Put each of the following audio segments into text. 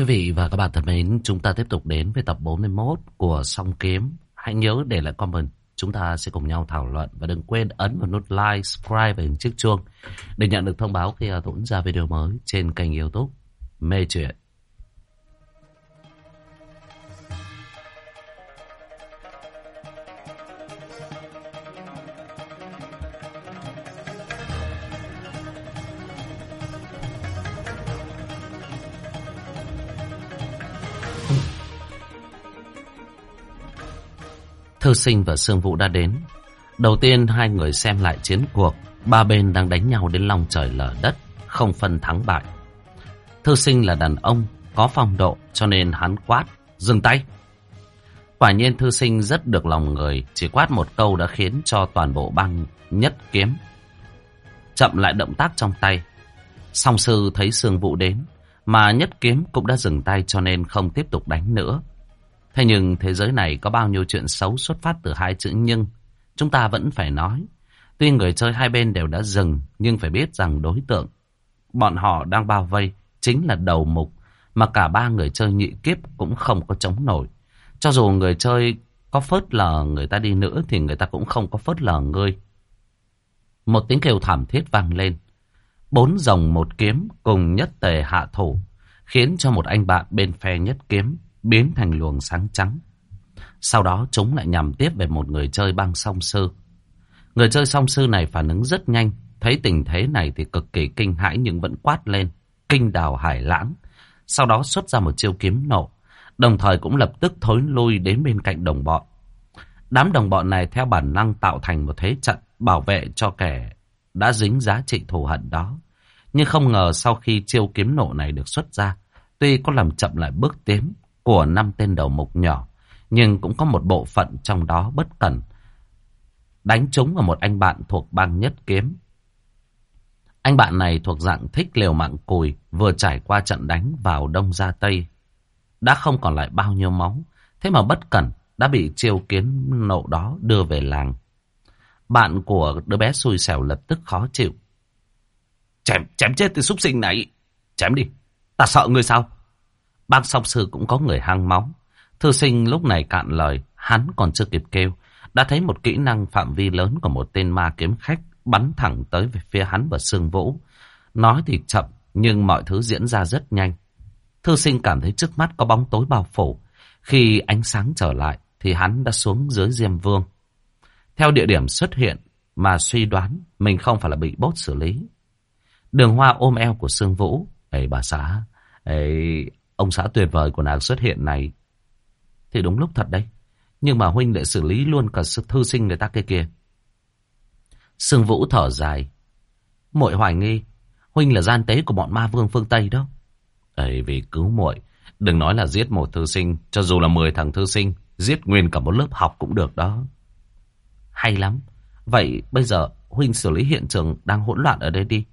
Quý vị và các bạn thân mến, chúng ta tiếp tục đến với tập 41 của Song Kiếm. Hãy nhớ để lại comment. Chúng ta sẽ cùng nhau thảo luận và đừng quên ấn vào nút like, subscribe và hình chiếc chuông để nhận được thông báo khi Tuấn ra video mới trên kênh youtube Mê Chuyện. Thư sinh và Sương Vũ đã đến. Đầu tiên hai người xem lại chiến cuộc. Ba bên đang đánh nhau đến lòng trời lở đất, không phân thắng bại. Thư sinh là đàn ông, có phong độ cho nên hắn quát, dừng tay. Quả nhiên thư sinh rất được lòng người, chỉ quát một câu đã khiến cho toàn bộ băng nhất kiếm. Chậm lại động tác trong tay. Song sư thấy Sương Vũ đến, mà nhất kiếm cũng đã dừng tay cho nên không tiếp tục đánh nữa. Thế nhưng thế giới này có bao nhiêu chuyện xấu xuất phát từ hai chữ nhưng. Chúng ta vẫn phải nói. Tuy người chơi hai bên đều đã dừng, nhưng phải biết rằng đối tượng bọn họ đang bao vây chính là đầu mục mà cả ba người chơi nhị kiếp cũng không có chống nổi. Cho dù người chơi có phớt lờ người ta đi nữa thì người ta cũng không có phớt lờ ngươi. Một tiếng kêu thảm thiết vang lên. Bốn rồng một kiếm cùng nhất tề hạ thủ khiến cho một anh bạn bên phe nhất kiếm biến thành luồng sáng trắng. Sau đó chúng lại nhằm tiếp về một người chơi băng song sư. Người chơi song sư này phản ứng rất nhanh, thấy tình thế này thì cực kỳ kinh hãi nhưng vẫn quát lên, kinh đào hải lãng. Sau đó xuất ra một chiêu kiếm nộ, đồng thời cũng lập tức thối lui đến bên cạnh đồng bọn. Đám đồng bọn này theo bản năng tạo thành một thế trận bảo vệ cho kẻ đã dính giá trị thù hận đó. Nhưng không ngờ sau khi chiêu kiếm nộ này được xuất ra, tuy có làm chậm lại bước tiến, của năm tên đầu mục nhỏ, nhưng cũng có một bộ phận trong đó bất cẩn. Đánh trúng vào một anh bạn thuộc bang nhất kiếm. Anh bạn này thuộc dạng thích liều mạng cùi, vừa trải qua trận đánh vào đông ra tây. Đã không còn lại bao nhiêu máu, thế mà bất cẩn đã bị chiêu kiến nộ đó đưa về làng. Bạn của đứa bé xui xẻo lập tức khó chịu. Chém, chém chết từ súc sinh này. Chém đi, ta sợ người sao? Bác song sư cũng có người hang máu. Thư sinh lúc này cạn lời, hắn còn chưa kịp kêu. Đã thấy một kỹ năng phạm vi lớn của một tên ma kiếm khách bắn thẳng tới về phía hắn và Sương Vũ. Nói thì chậm, nhưng mọi thứ diễn ra rất nhanh. Thư sinh cảm thấy trước mắt có bóng tối bao phủ. Khi ánh sáng trở lại, thì hắn đã xuống dưới Diêm Vương. Theo địa điểm xuất hiện mà suy đoán mình không phải là bị bốt xử lý. Đường hoa ôm eo của Sương Vũ. Ê bà xã, ê, Ông xã tuyệt vời của nàng xuất hiện này. Thì đúng lúc thật đấy. Nhưng mà Huynh lại xử lý luôn cả thư sinh người ta kia kia Sương Vũ thở dài. muội hoài nghi. Huynh là gian tế của bọn ma vương phương Tây đó. Ấy vì cứu muội, Đừng nói là giết một thư sinh. Cho dù là 10 thằng thư sinh. Giết nguyên cả một lớp học cũng được đó. Hay lắm. Vậy bây giờ Huynh xử lý hiện trường đang hỗn loạn ở đây đi.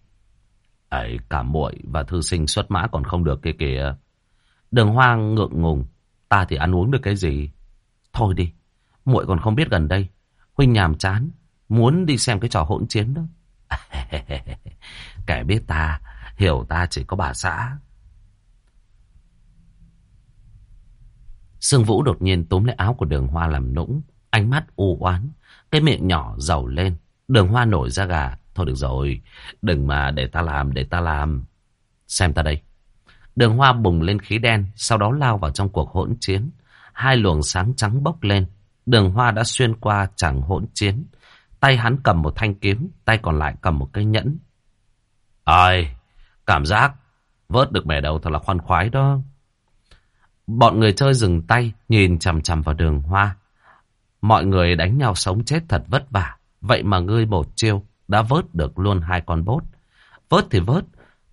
Ấy cả muội và thư sinh xuất mã còn không được kia kìa. Đường hoa ngượng ngùng. Ta thì ăn uống được cái gì? Thôi đi. muội còn không biết gần đây. Huynh nhàm chán. Muốn đi xem cái trò hỗn chiến đó. Kẻ biết ta. Hiểu ta chỉ có bà xã. Sương Vũ đột nhiên túm lấy áo của đường hoa làm nũng. Ánh mắt u oán. Cái miệng nhỏ giàu lên. Đường hoa nổi ra gà. Thôi được rồi. Đừng mà để ta làm, để ta làm. Xem ta đây. Đường hoa bùng lên khí đen, sau đó lao vào trong cuộc hỗn chiến. Hai luồng sáng trắng bốc lên. Đường hoa đã xuyên qua chẳng hỗn chiến. Tay hắn cầm một thanh kiếm, tay còn lại cầm một cây nhẫn. Ôi, cảm giác vớt được mẻ đầu thật là khoan khoái đó. Bọn người chơi dừng tay, nhìn chằm chằm vào đường hoa. Mọi người đánh nhau sống chết thật vất vả. Vậy mà ngươi một chiêu đã vớt được luôn hai con bốt. Vớt thì vớt,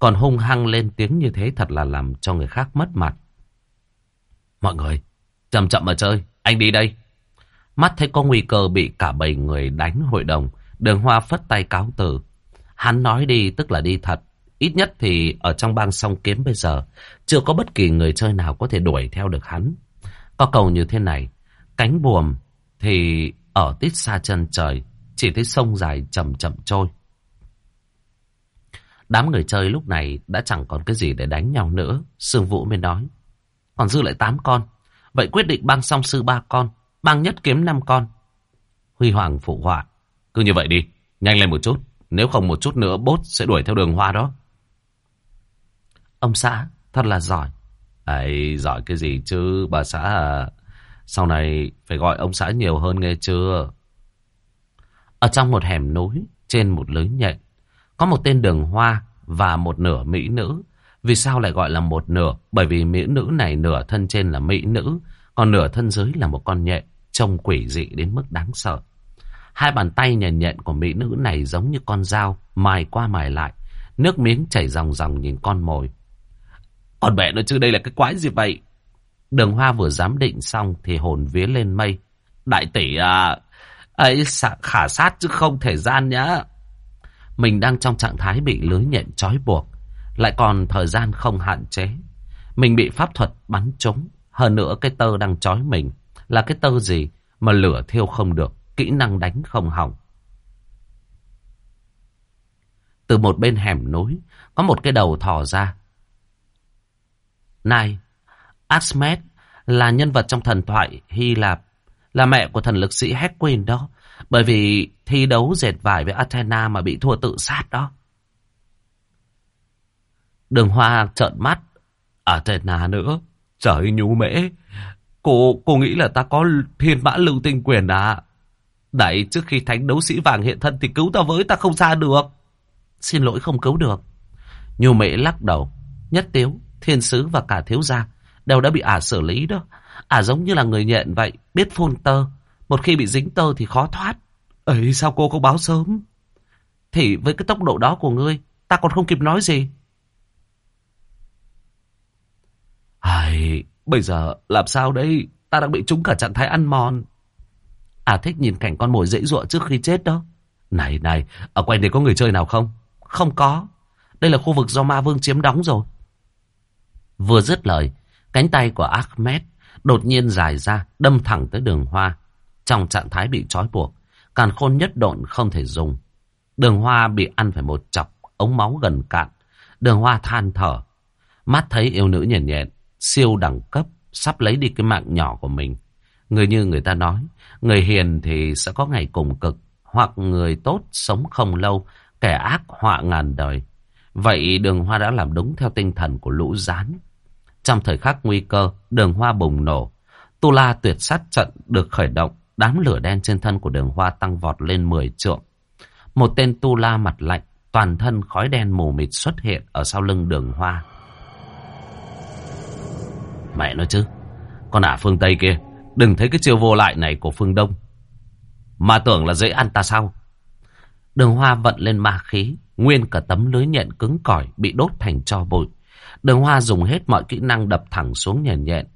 còn hung hăng lên tiếng như thế thật là làm cho người khác mất mặt. Mọi người, chậm chậm mà chơi, anh đi đây. Mắt thấy có nguy cơ bị cả bầy người đánh hội đồng, đường hoa phất tay cáo từ. Hắn nói đi tức là đi thật. Ít nhất thì ở trong bang song kiếm bây giờ, chưa có bất kỳ người chơi nào có thể đuổi theo được hắn. Có cầu như thế này, cánh buồm thì ở tít xa chân trời, chỉ thấy sông dài chậm chậm trôi. Đám người chơi lúc này đã chẳng còn cái gì để đánh nhau nữa. Sương Vũ mới nói. Còn dư lại 8 con. Vậy quyết định băng song sư ba con. Băng nhất kiếm 5 con. Huy Hoàng phụ họa. Cứ như vậy đi. Nhanh lên một chút. Nếu không một chút nữa bốt sẽ đuổi theo đường hoa đó. Ông xã thật là giỏi. Ấy, giỏi cái gì chứ bà xã à. Sau này phải gọi ông xã nhiều hơn nghe chưa? Ở trong một hẻm núi, trên một lưới nhện, có một tên đường hoa và một nửa mỹ nữ. Vì sao lại gọi là một nửa? Bởi vì mỹ nữ này nửa thân trên là mỹ nữ, còn nửa thân dưới là một con nhện, trông quỷ dị đến mức đáng sợ. Hai bàn tay nhện nhện của mỹ nữ này giống như con dao, mài qua mài lại. Nước miếng chảy ròng ròng nhìn con mồi. Còn mẹ nó chứ đây là cái quái gì vậy? Đường hoa vừa giám định xong thì hồn vía lên mây. Đại tỷ à, ấy khả sát chứ không thể gian nhá. Mình đang trong trạng thái bị lưới nhện trói buộc, lại còn thời gian không hạn chế. Mình bị pháp thuật bắn trúng, hơn nữa cái tơ đang trói mình. Là cái tơ gì mà lửa thiêu không được, kỹ năng đánh không hỏng. Từ một bên hẻm núi, có một cái đầu thò ra. Này, Asmet là nhân vật trong thần thoại Hy Lạp, là mẹ của thần lực sĩ Hecquin đó, bởi vì thi đấu dệt vải với Athena mà bị thua tự sát đó. Đường Hoa trợn mắt, Athena nữa, trời nhú mễ, cô, cô nghĩ là ta có thiên mã lưu tinh quyền à? Đấy, trước khi thánh đấu sĩ vàng hiện thân thì cứu ta với ta không ra được. Xin lỗi không cứu được. Nhu mễ lắc đầu, nhất tiếu, thiên sứ và cả thiếu gia đều đã bị ả xử lý đó. Ả giống như là người nhện vậy, biết phun tơ. Một khi bị dính tơ thì khó thoát. ấy sao cô không báo sớm? Thì với cái tốc độ đó của ngươi, ta còn không kịp nói gì. Ai, bây giờ làm sao đây? Ta đang bị trúng cả trạng thái ăn mòn. À thích nhìn cảnh con mồi dễ dụa trước khi chết đó. Này này, ở quanh đây có người chơi nào không? Không có. Đây là khu vực do ma vương chiếm đóng rồi. Vừa dứt lời, Cánh tay của Ahmed đột nhiên dài ra, đâm thẳng tới đường hoa. Trong trạng thái bị trói buộc, càn khôn nhất độn không thể dùng. Đường hoa bị ăn phải một chọc, ống máu gần cạn. Đường hoa than thở. Mắt thấy yêu nữ nhện nhện, siêu đẳng cấp, sắp lấy đi cái mạng nhỏ của mình. Người như người ta nói, người hiền thì sẽ có ngày cùng cực, hoặc người tốt sống không lâu, kẻ ác họa ngàn đời. Vậy đường hoa đã làm đúng theo tinh thần của lũ rán. Trong thời khắc nguy cơ, đường hoa bùng nổ. Tu La tuyệt sát trận được khởi động. Đám lửa đen trên thân của đường hoa tăng vọt lên 10 trượng. Một tên Tu La mặt lạnh, toàn thân khói đen mù mịt xuất hiện ở sau lưng đường hoa. Mẹ nói chứ, con ả phương Tây kia, đừng thấy cái chiêu vô lại này của phương Đông. Mà tưởng là dễ ăn ta sao? Đường hoa vận lên ma khí, nguyên cả tấm lưới nhện cứng cỏi bị đốt thành cho bụi. Đường Hoa dùng hết mọi kỹ năng đập thẳng xuống nhện nhện.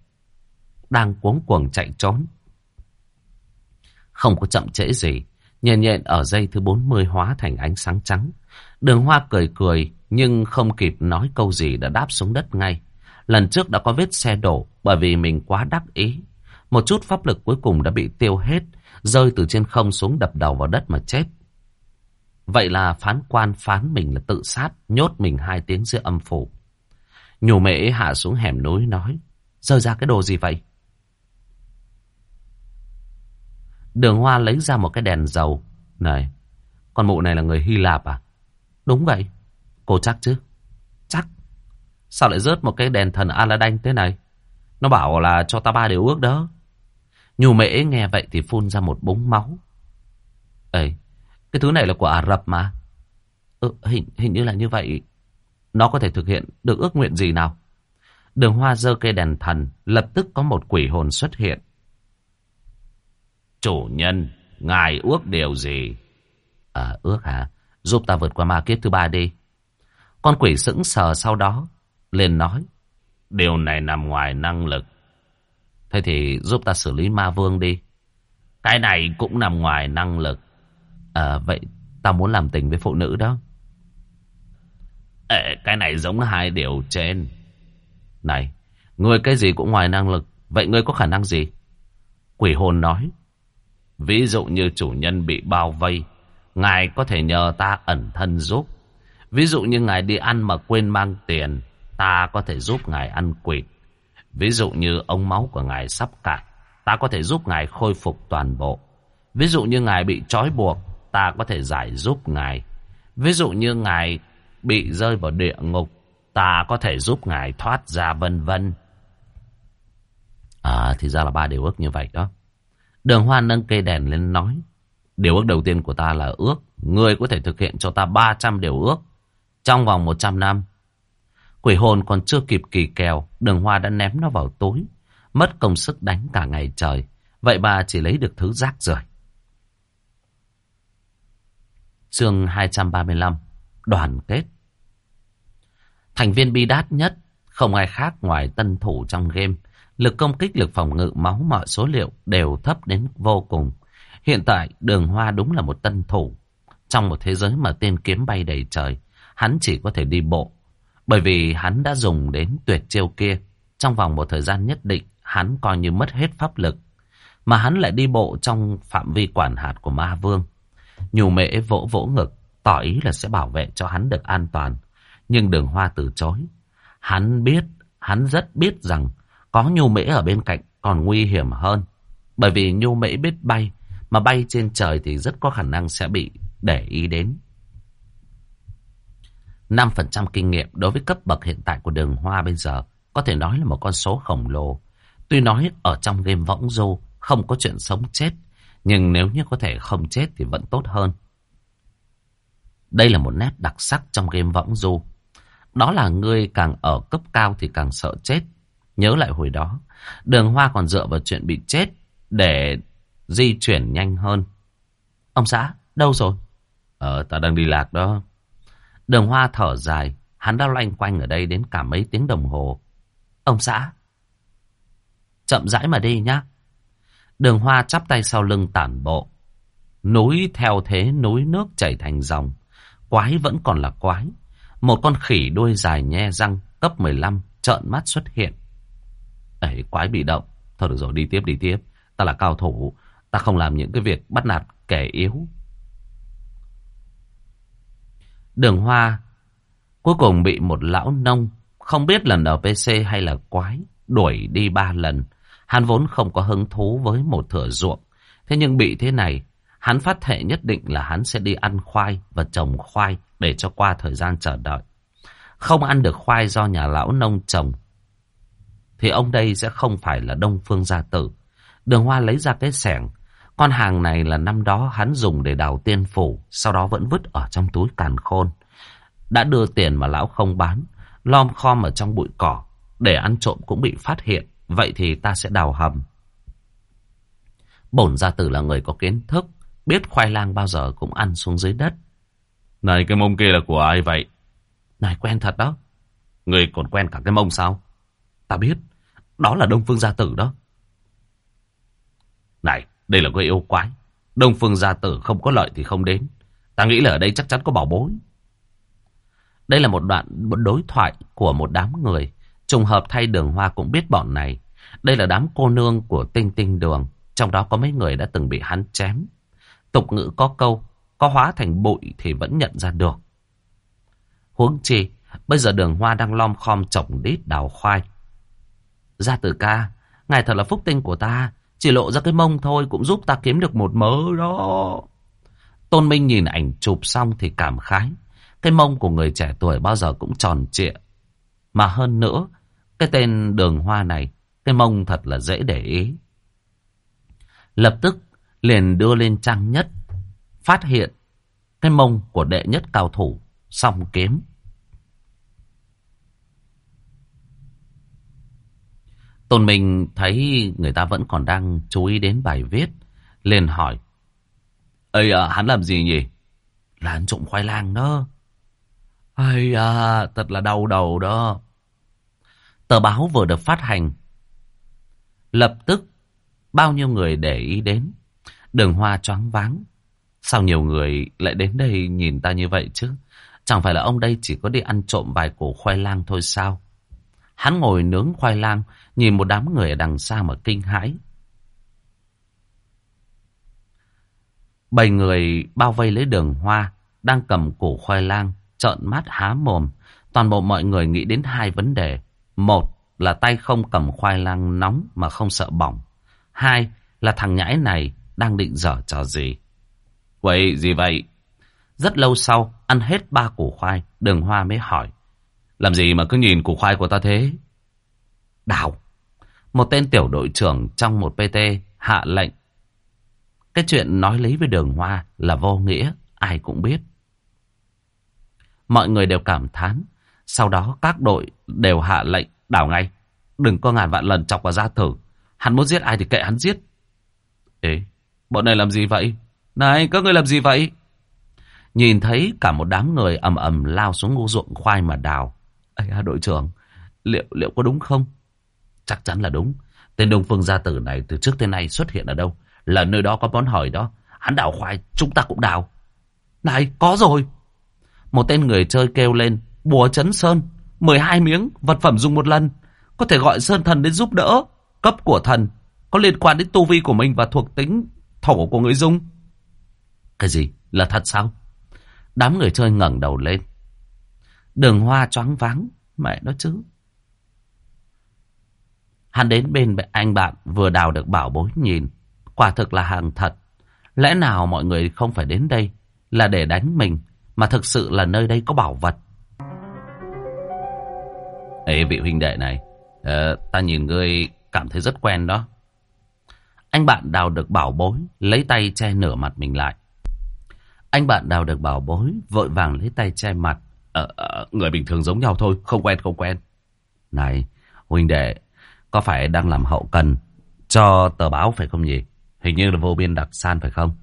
Đang cuống cuồng chạy trốn. Không có chậm trễ gì. Nhện nhện ở dây thứ 40 hóa thành ánh sáng trắng. Đường Hoa cười cười nhưng không kịp nói câu gì đã đáp xuống đất ngay. Lần trước đã có vết xe đổ bởi vì mình quá đắc ý. Một chút pháp lực cuối cùng đã bị tiêu hết, rơi từ trên không xuống đập đầu vào đất mà chết. Vậy là phán quan phán mình là tự sát, nhốt mình hai tiếng giữa âm phủ. Nhủ mễ hạ xuống hẻm núi nói. Rơi ra cái đồ gì vậy? Đường Hoa lấy ra một cái đèn dầu. Này, con mụ này là người Hy Lạp à? Đúng vậy. Cô chắc chứ? Chắc. Sao lại rớt một cái đèn thần Aladdin thế này? Nó bảo là cho ta ba điều ước đó. Nhù mễ nghe vậy thì phun ra một búng máu. Ê, cái thứ này là của Ả Rập mà. Ừ, hình, hình như là như vậy. Nó có thể thực hiện được ước nguyện gì nào? Đường hoa dơ cây đèn thần, lập tức có một quỷ hồn xuất hiện. Chủ nhân, ngài ước điều gì? À, ước hả? Giúp ta vượt qua ma kiếp thứ ba đi. Con quỷ sững sờ sau đó, lên nói. Điều này nằm ngoài năng lực. Thế thì giúp ta xử lý ma vương đi. Cái này cũng nằm ngoài năng lực. À, vậy ta muốn làm tình với phụ nữ đó. Ê, cái này giống hai điều trên. Này, người cái gì cũng ngoài năng lực. Vậy ngươi có khả năng gì? Quỷ hồn nói. Ví dụ như chủ nhân bị bao vây. Ngài có thể nhờ ta ẩn thân giúp. Ví dụ như ngài đi ăn mà quên mang tiền. Ta có thể giúp ngài ăn quỵt. Ví dụ như ống máu của ngài sắp cạn, ta có thể giúp ngài khôi phục toàn bộ. Ví dụ như ngài bị trói buộc, ta có thể giải giúp ngài. Ví dụ như ngài bị rơi vào địa ngục, ta có thể giúp ngài thoát ra vân vân. À, thì ra là ba điều ước như vậy đó. Đường Hoa nâng cây đèn lên nói. Điều ước đầu tiên của ta là ước. Ngươi có thể thực hiện cho ta 300 điều ước. Trong vòng 100 năm. Quỷ hồn còn chưa kịp kỳ kèo. Đường Hoa đã ném nó vào túi. Mất công sức đánh cả ngày trời. Vậy bà chỉ lấy được thứ rác rưởi. Chương 235 Đoàn kết Thành viên bi đát nhất, Không ai khác ngoài tân thủ trong game Lực công kích, lực phòng ngự, máu mọi số liệu đều thấp đến vô cùng. Hiện tại đường hoa đúng là một tân thủ. Trong một thế giới mà tên kiếm bay đầy trời, hắn chỉ có thể đi bộ. Bởi vì hắn đã dùng đến tuyệt chiêu kia. Trong vòng một thời gian nhất định, hắn coi như mất hết pháp lực. Mà hắn lại đi bộ trong phạm vi quản hạt của ma vương. Nhù mễ vỗ vỗ ngực, tỏ ý là sẽ bảo vệ cho hắn được an toàn. Nhưng đường hoa từ chối. Hắn biết, hắn rất biết rằng có nhu mễ ở bên cạnh còn nguy hiểm hơn. Bởi vì nhu mễ biết bay, mà bay trên trời thì rất có khả năng sẽ bị để ý đến. 5% kinh nghiệm đối với cấp bậc hiện tại của đường hoa bây giờ có thể nói là một con số khổng lồ. Tuy nói ở trong game võng du không có chuyện sống chết, nhưng nếu như có thể không chết thì vẫn tốt hơn. Đây là một nét đặc sắc trong game võng du. Đó là người càng ở cấp cao thì càng sợ chết. Nhớ lại hồi đó, đường hoa còn dựa vào chuyện bị chết để di chuyển nhanh hơn. Ông xã, đâu rồi? Ờ, ta đang đi lạc đó. Đường hoa thở dài, hắn đã loanh quanh ở đây đến cả mấy tiếng đồng hồ. Ông xã, chậm rãi mà đi nhá. Đường hoa chắp tay sau lưng tản bộ. Núi theo thế núi nước chảy thành dòng. Quái vẫn còn là quái. Một con khỉ đuôi dài nhe răng cấp 15 trợn mắt xuất hiện. Ấy, quái bị động. Thôi được rồi, đi tiếp, đi tiếp. Ta là cao thủ. Ta không làm những cái việc bắt nạt kẻ yếu. Đường Hoa cuối cùng bị một lão nông, không biết là NPC hay là quái, đuổi đi ba lần. Hắn vốn không có hứng thú với một thửa ruộng. Thế nhưng bị thế này, hắn phát thệ nhất định là hắn sẽ đi ăn khoai và trồng khoai để cho qua thời gian chờ đợi. Không ăn được khoai do nhà lão nông trồng thì ông đây sẽ không phải là Đông Phương Gia Tử. Đường Hoa lấy ra cái sẻng. Con hàng này là năm đó hắn dùng để đào tiên phủ, sau đó vẫn vứt ở trong túi càn khôn. Đã đưa tiền mà lão không bán, lom khom ở trong bụi cỏ, để ăn trộm cũng bị phát hiện. Vậy thì ta sẽ đào hầm. Bổn Gia Tử là người có kiến thức, biết khoai lang bao giờ cũng ăn xuống dưới đất. Này cái mông kia là của ai vậy? Này quen thật đó. Người còn quen cả cái mông sao? Ta biết. Đó là Đông Phương Gia Tử đó. Này, đây là người yêu quái. Đông Phương Gia Tử không có lợi thì không đến. Ta nghĩ là ở đây chắc chắn có bảo bối. Đây là một đoạn đối thoại của một đám người. Trùng hợp thay đường hoa cũng biết bọn này. Đây là đám cô nương của tinh tinh đường. Trong đó có mấy người đã từng bị hắn chém. Tục ngữ có câu, có hóa thành bụi thì vẫn nhận ra được. Huống chi, bây giờ đường hoa đang lom khom trồng đít đào khoai. Gia tử ca, ngài thật là phúc tinh của ta. Chỉ lộ ra cái mông thôi cũng giúp ta kiếm được một mớ đó. Tôn Minh nhìn ảnh chụp xong thì cảm khái. Cái mông của người trẻ tuổi bao giờ cũng tròn trịa. Mà hơn nữa, cái tên đường hoa này, cái mông thật là dễ để ý. Lập tức liền đưa lên trang nhất, phát hiện cái mông của đệ nhất cao thủ, song kiếm. Tôn Minh thấy người ta vẫn còn đang chú ý đến bài viết. liền hỏi. Ây à, hắn làm gì nhỉ? Là hắn trộm khoai lang đó. Ây à, thật là đau đầu đó. Tờ báo vừa được phát hành. Lập tức, bao nhiêu người để ý đến. Đường hoa choáng váng. Sao nhiều người lại đến đây nhìn ta như vậy chứ? Chẳng phải là ông đây chỉ có đi ăn trộm vài củ khoai lang thôi sao? Hắn ngồi nướng khoai lang, nhìn một đám người ở đằng xa mà kinh hãi. Bảy người bao vây lấy đường hoa, đang cầm củ khoai lang, trợn mắt há mồm. Toàn bộ mọi người nghĩ đến hai vấn đề. Một là tay không cầm khoai lang nóng mà không sợ bỏng. Hai là thằng nhãi này đang định dở trò gì. Vậy gì vậy? Rất lâu sau, ăn hết ba củ khoai, đường hoa mới hỏi. Làm gì mà cứ nhìn củ khoai của ta thế? Đào. Một tên tiểu đội trưởng trong một PT hạ lệnh. Cái chuyện nói lý với đường hoa là vô nghĩa, ai cũng biết. Mọi người đều cảm thán. Sau đó các đội đều hạ lệnh đảo ngay. Đừng có ngàn vạn lần chọc vào gia thử. Hắn muốn giết ai thì kệ hắn giết. Ê, bọn này làm gì vậy? Này, các người làm gì vậy? Nhìn thấy cả một đám người ầm ầm lao xuống ngô ruộng khoai mà đào. Ây đội trưởng, liệu liệu có đúng không? Chắc chắn là đúng. Tên Đông Phương Gia Tử này từ trước tới nay xuất hiện ở đâu? Là nơi đó có món hỏi đó. Hắn đào khoai, chúng ta cũng đào. Này, có rồi. Một tên người chơi kêu lên, bùa chấn sơn, 12 miếng, vật phẩm dùng một lần. Có thể gọi sơn thần đến giúp đỡ. Cấp của thần, có liên quan đến tu vi của mình và thuộc tính thổ của người dùng. Cái gì? Là thật sao? Đám người chơi ngẩng đầu lên. Đường hoa choáng váng. Mẹ nó chứ. Hắn đến bên anh bạn vừa đào được bảo bối nhìn. Quả thực là hàng thật. Lẽ nào mọi người không phải đến đây là để đánh mình, mà thực sự là nơi đây có bảo vật. Ê vị huynh đệ này, uh, ta nhìn ngươi cảm thấy rất quen đó. Anh bạn đào được bảo bối, lấy tay che nửa mặt mình lại. Anh bạn đào được bảo bối, vội vàng lấy tay che mặt. Ờ, à, người bình thường giống nhau thôi, không quen không quen. Này, huynh đệ, có phải đang làm hậu cần cho tờ báo phải không nhỉ? Hình như là vô biên đặc san phải không?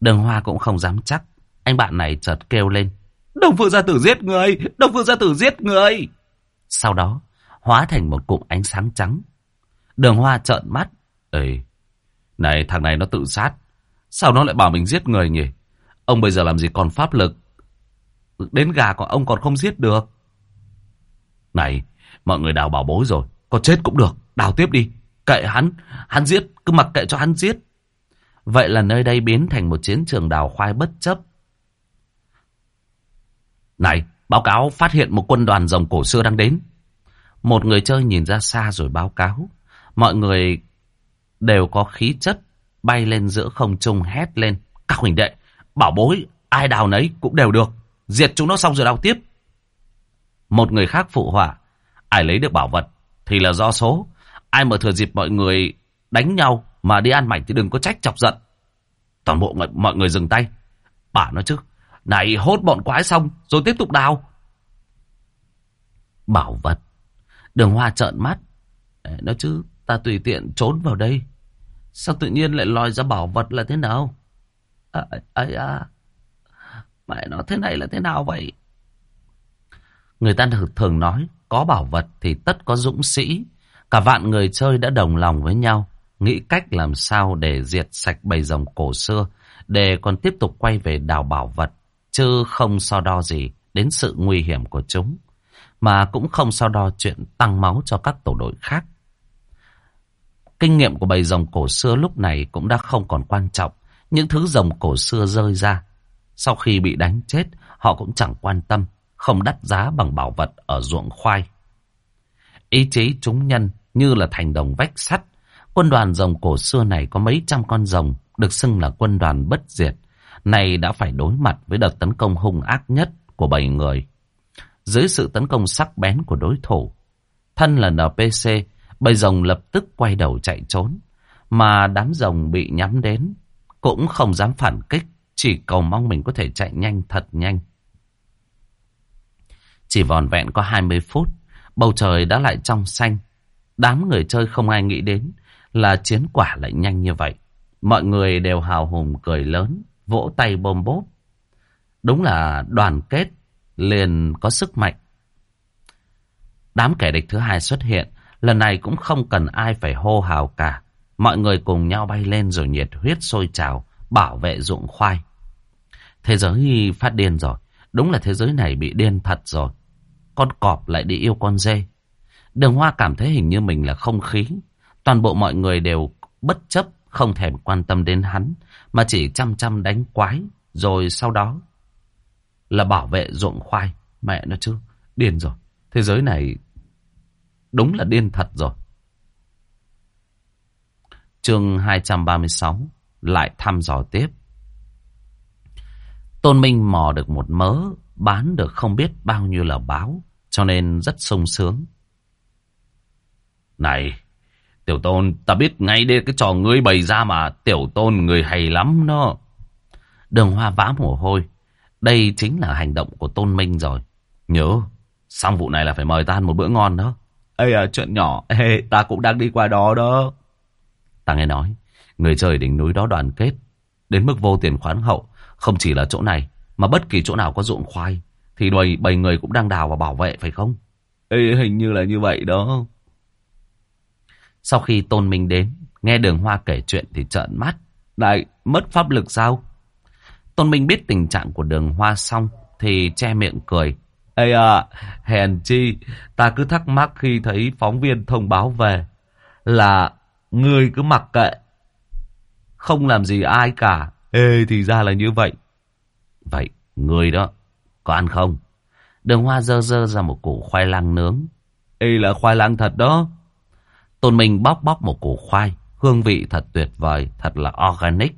Đường Hoa cũng không dám chắc. Anh bạn này chợt kêu lên. Đồng Phương Gia Tử giết người! Đồng Phương Gia Tử giết người! Sau đó, hóa thành một cụm ánh sáng trắng. Đường Hoa trợn mắt. Ê, này thằng này nó tự sát. Sao nó lại bảo mình giết người nhỉ? Ông bây giờ làm gì còn pháp lực? Đến gà của ông còn không giết được. Này, mọi người đào bảo bối rồi. Có chết cũng được. Đào tiếp đi. Kệ hắn. Hắn giết. Cứ mặc kệ cho hắn giết. Vậy là nơi đây biến thành một chiến trường đào khoai bất chấp. Này, báo cáo phát hiện một quân đoàn rồng cổ xưa đang đến. Một người chơi nhìn ra xa rồi báo cáo. Mọi người đều có khí chất bay lên giữa không trung hét lên. Các huynh đệ, bảo bối, ai đào nấy cũng đều được. Diệt chúng nó xong rồi đào tiếp. Một người khác phụ họa. Ai lấy được bảo vật thì là do số. Ai mà thừa dịp mọi người đánh nhau mà đi ăn mảnh thì đừng có trách chọc giận. Toàn bộ mọi người dừng tay. Bà nói chứ. Này hốt bọn quái xong rồi tiếp tục đào. Bảo vật. Đường hoa trợn mắt. Nói chứ ta tùy tiện trốn vào đây. Sao tự nhiên lại lòi ra bảo vật là thế nào? À, à, à. à. Mẹ nó thế này là thế nào vậy? Người ta thường nói có bảo vật thì tất có dũng sĩ. Cả vạn người chơi đã đồng lòng với nhau nghĩ cách làm sao để diệt sạch bầy rồng cổ xưa, để còn tiếp tục quay về đào bảo vật, chứ không so đo gì đến sự nguy hiểm của chúng, mà cũng không so đo chuyện tăng máu cho các tổ đội khác. Kinh nghiệm của bầy rồng cổ xưa lúc này cũng đã không còn quan trọng, những thứ rồng cổ xưa rơi ra. Sau khi bị đánh chết, họ cũng chẳng quan tâm, không đắt giá bằng bảo vật ở ruộng khoai. Ý chí chúng nhân như là thành đồng vách sắt, Quân đoàn rồng cổ xưa này có mấy trăm con rồng, được xưng là quân đoàn bất diệt. Này đã phải đối mặt với đợt tấn công hung ác nhất của bảy người. Dưới sự tấn công sắc bén của đối thủ, thân là NPC, bầy rồng lập tức quay đầu chạy trốn. Mà đám rồng bị nhắm đến, cũng không dám phản kích, chỉ cầu mong mình có thể chạy nhanh thật nhanh. Chỉ vòn vẹn có 20 phút, bầu trời đã lại trong xanh. Đám người chơi không ai nghĩ đến là chiến quả lại nhanh như vậy. Mọi người đều hào hùng cười lớn, vỗ tay bôm bốp. Đúng là đoàn kết, liền có sức mạnh. Đám kẻ địch thứ hai xuất hiện, lần này cũng không cần ai phải hô hào cả. Mọi người cùng nhau bay lên rồi nhiệt huyết sôi trào, bảo vệ ruộng khoai. Thế giới phát điên rồi, đúng là thế giới này bị điên thật rồi. Con cọp lại đi yêu con dê. Đường Hoa cảm thấy hình như mình là không khí, Toàn bộ mọi người đều bất chấp không thèm quan tâm đến hắn, mà chỉ chăm chăm đánh quái, rồi sau đó là bảo vệ ruộng khoai. Mẹ nó chứ, điên rồi. Thế giới này đúng là điên thật rồi. Chương 236 lại thăm dò tiếp. Tôn Minh mò được một mớ, bán được không biết bao nhiêu là báo, cho nên rất sung sướng. Này, Tiểu Tôn, ta biết ngay đây cái trò ngươi bày ra mà, Tiểu Tôn người hay lắm đó. Đường Hoa vã mồ hôi, đây chính là hành động của Tôn Minh rồi. Nhớ, xong vụ này là phải mời ta ăn một bữa ngon đó. Ê à, chuyện nhỏ, ê, ta cũng đang đi qua đó đó. Ta nghe nói, người chơi đỉnh núi đó đoàn kết, đến mức vô tiền khoán hậu, không chỉ là chỗ này, mà bất kỳ chỗ nào có ruộng khoai, thì đuổi bầy người cũng đang đào và bảo vệ phải không? Ê, hình như là như vậy đó. Sau khi Tôn Minh đến, nghe đường hoa kể chuyện thì trợn mắt. Này, mất pháp lực sao? Tôn Minh biết tình trạng của đường hoa xong, thì che miệng cười. Ê à, hèn chi, ta cứ thắc mắc khi thấy phóng viên thông báo về là người cứ mặc kệ, không làm gì ai cả. Ê, thì ra là như vậy. Vậy, người đó, có ăn không? Đường hoa dơ dơ ra một củ khoai lang nướng. Ê là khoai lang thật đó. Tôn Minh bóc bóc một củ khoai, hương vị thật tuyệt vời, thật là organic.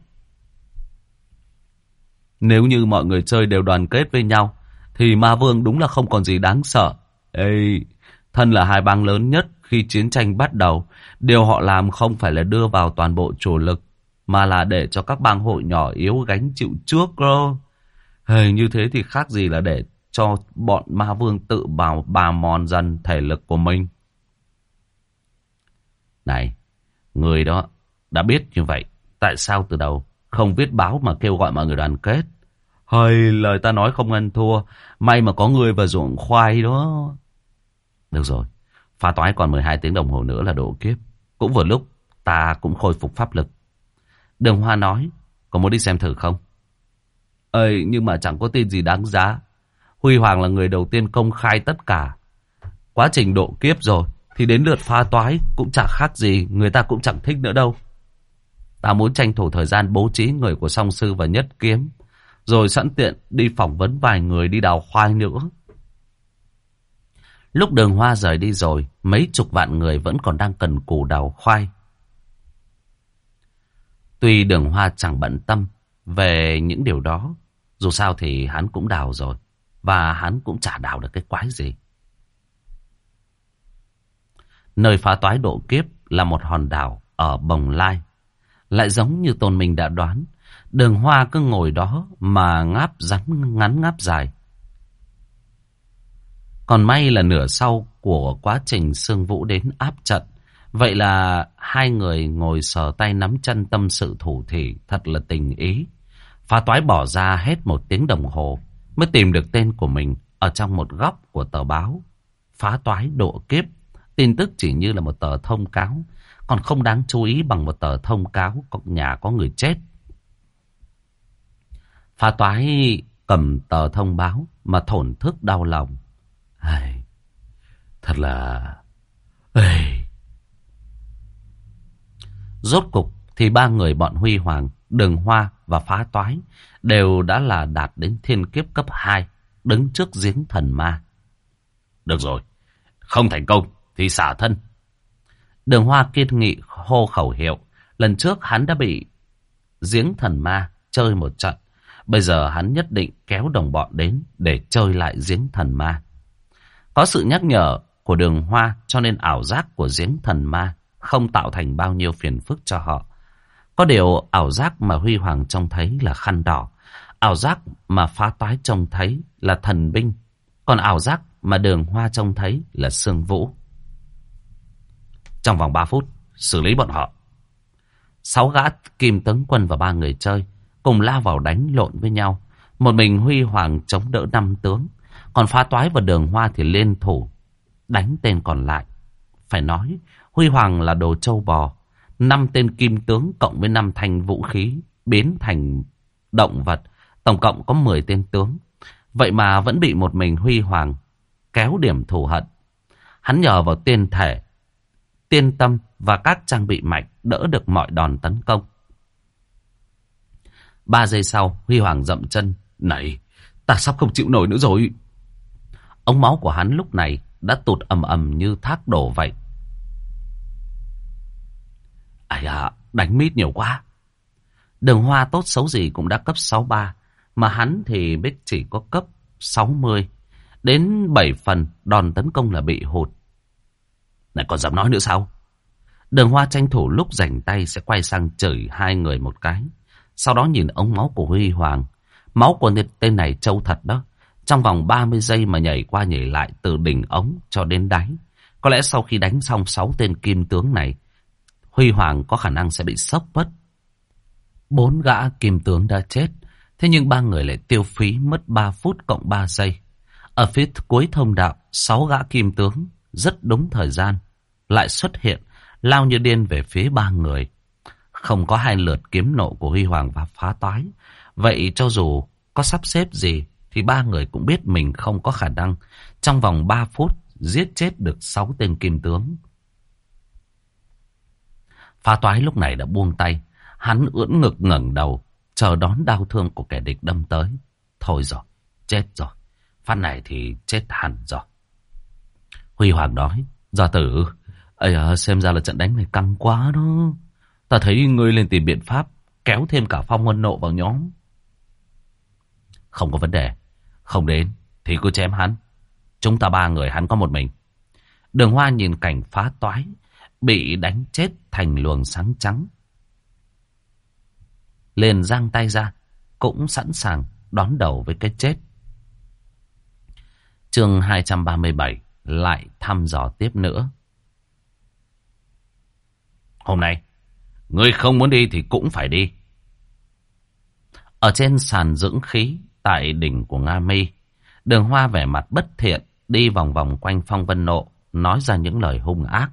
Nếu như mọi người chơi đều đoàn kết với nhau, thì ma vương đúng là không còn gì đáng sợ. Ê, thân là hai bang lớn nhất khi chiến tranh bắt đầu, điều họ làm không phải là đưa vào toàn bộ chủ lực, mà là để cho các bang hội nhỏ yếu gánh chịu trước cơ. Hey, như thế thì khác gì là để cho bọn ma vương tự bào bà mòn dần thể lực của mình. Này, người đó đã biết như vậy, tại sao từ đầu không viết báo mà kêu gọi mọi người đoàn kết? Hơi lời ta nói không ăn thua, may mà có người vào ruộng khoai đó. Được rồi, pha toái còn 12 tiếng đồng hồ nữa là độ kiếp. Cũng vừa lúc ta cũng khôi phục pháp lực. Đường Hoa nói, có muốn đi xem thử không? Ơi, nhưng mà chẳng có tin gì đáng giá. Huy Hoàng là người đầu tiên công khai tất cả. Quá trình độ kiếp rồi, thì đến lượt pha toái cũng chẳng khác gì, người ta cũng chẳng thích nữa đâu. Ta muốn tranh thủ thời gian bố trí người của song sư và nhất kiếm, rồi sẵn tiện đi phỏng vấn vài người đi đào khoai nữa. Lúc đường hoa rời đi rồi, mấy chục vạn người vẫn còn đang cần cù đào khoai. Tuy đường hoa chẳng bận tâm về những điều đó, dù sao thì hắn cũng đào rồi, và hắn cũng chả đào được cái quái gì. Nơi phá toái độ kiếp là một hòn đảo ở Bồng Lai. Lại giống như Tôn Minh đã đoán, đường hoa cứ ngồi đó mà ngáp rắn ngắn ngáp dài. Còn may là nửa sau của quá trình Sương Vũ đến áp trận. Vậy là hai người ngồi sờ tay nắm chân tâm sự thủ thỉ thật là tình ý. Phá toái bỏ ra hết một tiếng đồng hồ mới tìm được tên của mình ở trong một góc của tờ báo. Phá toái độ kiếp Tin tức chỉ như là một tờ thông cáo, còn không đáng chú ý bằng một tờ thông cáo có nhà có người chết. Phá toái cầm tờ thông báo mà thổn thức đau lòng. Ai, thật là... Ai... Rốt cục thì ba người bọn Huy Hoàng, Đường Hoa và Phá Toái đều đã là đạt đến thiên kiếp cấp 2, đứng trước giếng thần ma. Được rồi, không thành công thì xả thân. Đường Hoa kiên nghị hô khẩu hiệu. Lần trước hắn đã bị giếng thần ma chơi một trận. Bây giờ hắn nhất định kéo đồng bọn đến để chơi lại giếng thần ma. Có sự nhắc nhở của đường hoa cho nên ảo giác của giếng thần ma không tạo thành bao nhiêu phiền phức cho họ. Có điều ảo giác mà Huy Hoàng trông thấy là khăn đỏ. Ảo giác mà phá toái trông thấy là thần binh. Còn ảo giác mà đường hoa trông thấy là sương vũ. Trong vòng 3 phút, xử lý bọn họ. Sáu gã kim tấn quân và ba người chơi cùng lao vào đánh lộn với nhau. Một mình Huy Hoàng chống đỡ năm tướng. Còn phá toái và đường hoa thì lên thủ. Đánh tên còn lại. Phải nói, Huy Hoàng là đồ châu bò. Năm tên kim tướng cộng với năm thanh vũ khí biến thành động vật. Tổng cộng có 10 tên tướng. Vậy mà vẫn bị một mình Huy Hoàng kéo điểm thù hận. Hắn nhờ vào tiên thể tiên tâm và các trang bị mạnh đỡ được mọi đòn tấn công. Ba giây sau, Huy Hoàng dậm chân. Này, ta sắp không chịu nổi nữa rồi. Ống máu của hắn lúc này đã tụt ầm ầm như thác đổ vậy. Ây à, đánh mít nhiều quá. Đường hoa tốt xấu gì cũng đã cấp 63, mà hắn thì biết chỉ có cấp 60. Đến 7 phần đòn tấn công là bị hụt. Này còn dám nói nữa sao? Đường hoa tranh thủ lúc rảnh tay sẽ quay sang chửi hai người một cái. Sau đó nhìn ống máu của Huy Hoàng. Máu của tên này trâu thật đó. Trong vòng 30 giây mà nhảy qua nhảy lại từ đỉnh ống cho đến đáy. Có lẽ sau khi đánh xong 6 tên kim tướng này, Huy Hoàng có khả năng sẽ bị sốc mất. Bốn gã kim tướng đã chết, thế nhưng ba người lại tiêu phí mất 3 phút cộng 3 giây. Ở phía cuối thông đạo, sáu gã kim tướng rất đúng thời gian lại xuất hiện, lao như điên về phía ba người. Không có hai lượt kiếm nộ của Huy Hoàng và phá toái. Vậy cho dù có sắp xếp gì thì ba người cũng biết mình không có khả năng trong vòng 3 phút giết chết được 6 tên kim tướng. Phá toái lúc này đã buông tay, hắn ưỡn ngực ngẩng đầu, chờ đón đau thương của kẻ địch đâm tới. Thôi rồi, chết rồi, phát này thì chết hẳn rồi. Huy Hoàng nói, gia tử, ấy à, xem ra là trận đánh này căng quá đó. Ta thấy ngươi lên tìm biện pháp, kéo thêm cả phong huân nộ vào nhóm. Không có vấn đề, không đến thì cứ chém hắn. Chúng ta ba người hắn có một mình. Đường Hoa nhìn cảnh phá toái, bị đánh chết thành luồng sáng trắng. Liền giang tay ra, cũng sẵn sàng đón đầu với cái chết. chương 237 lại thăm dò tiếp nữa. Hôm nay, ngươi không muốn đi thì cũng phải đi. Ở trên sàn dưỡng khí tại đỉnh của Nga Mi, đường hoa vẻ mặt bất thiện đi vòng vòng quanh Phong Vân Nộ, nói ra những lời hung ác.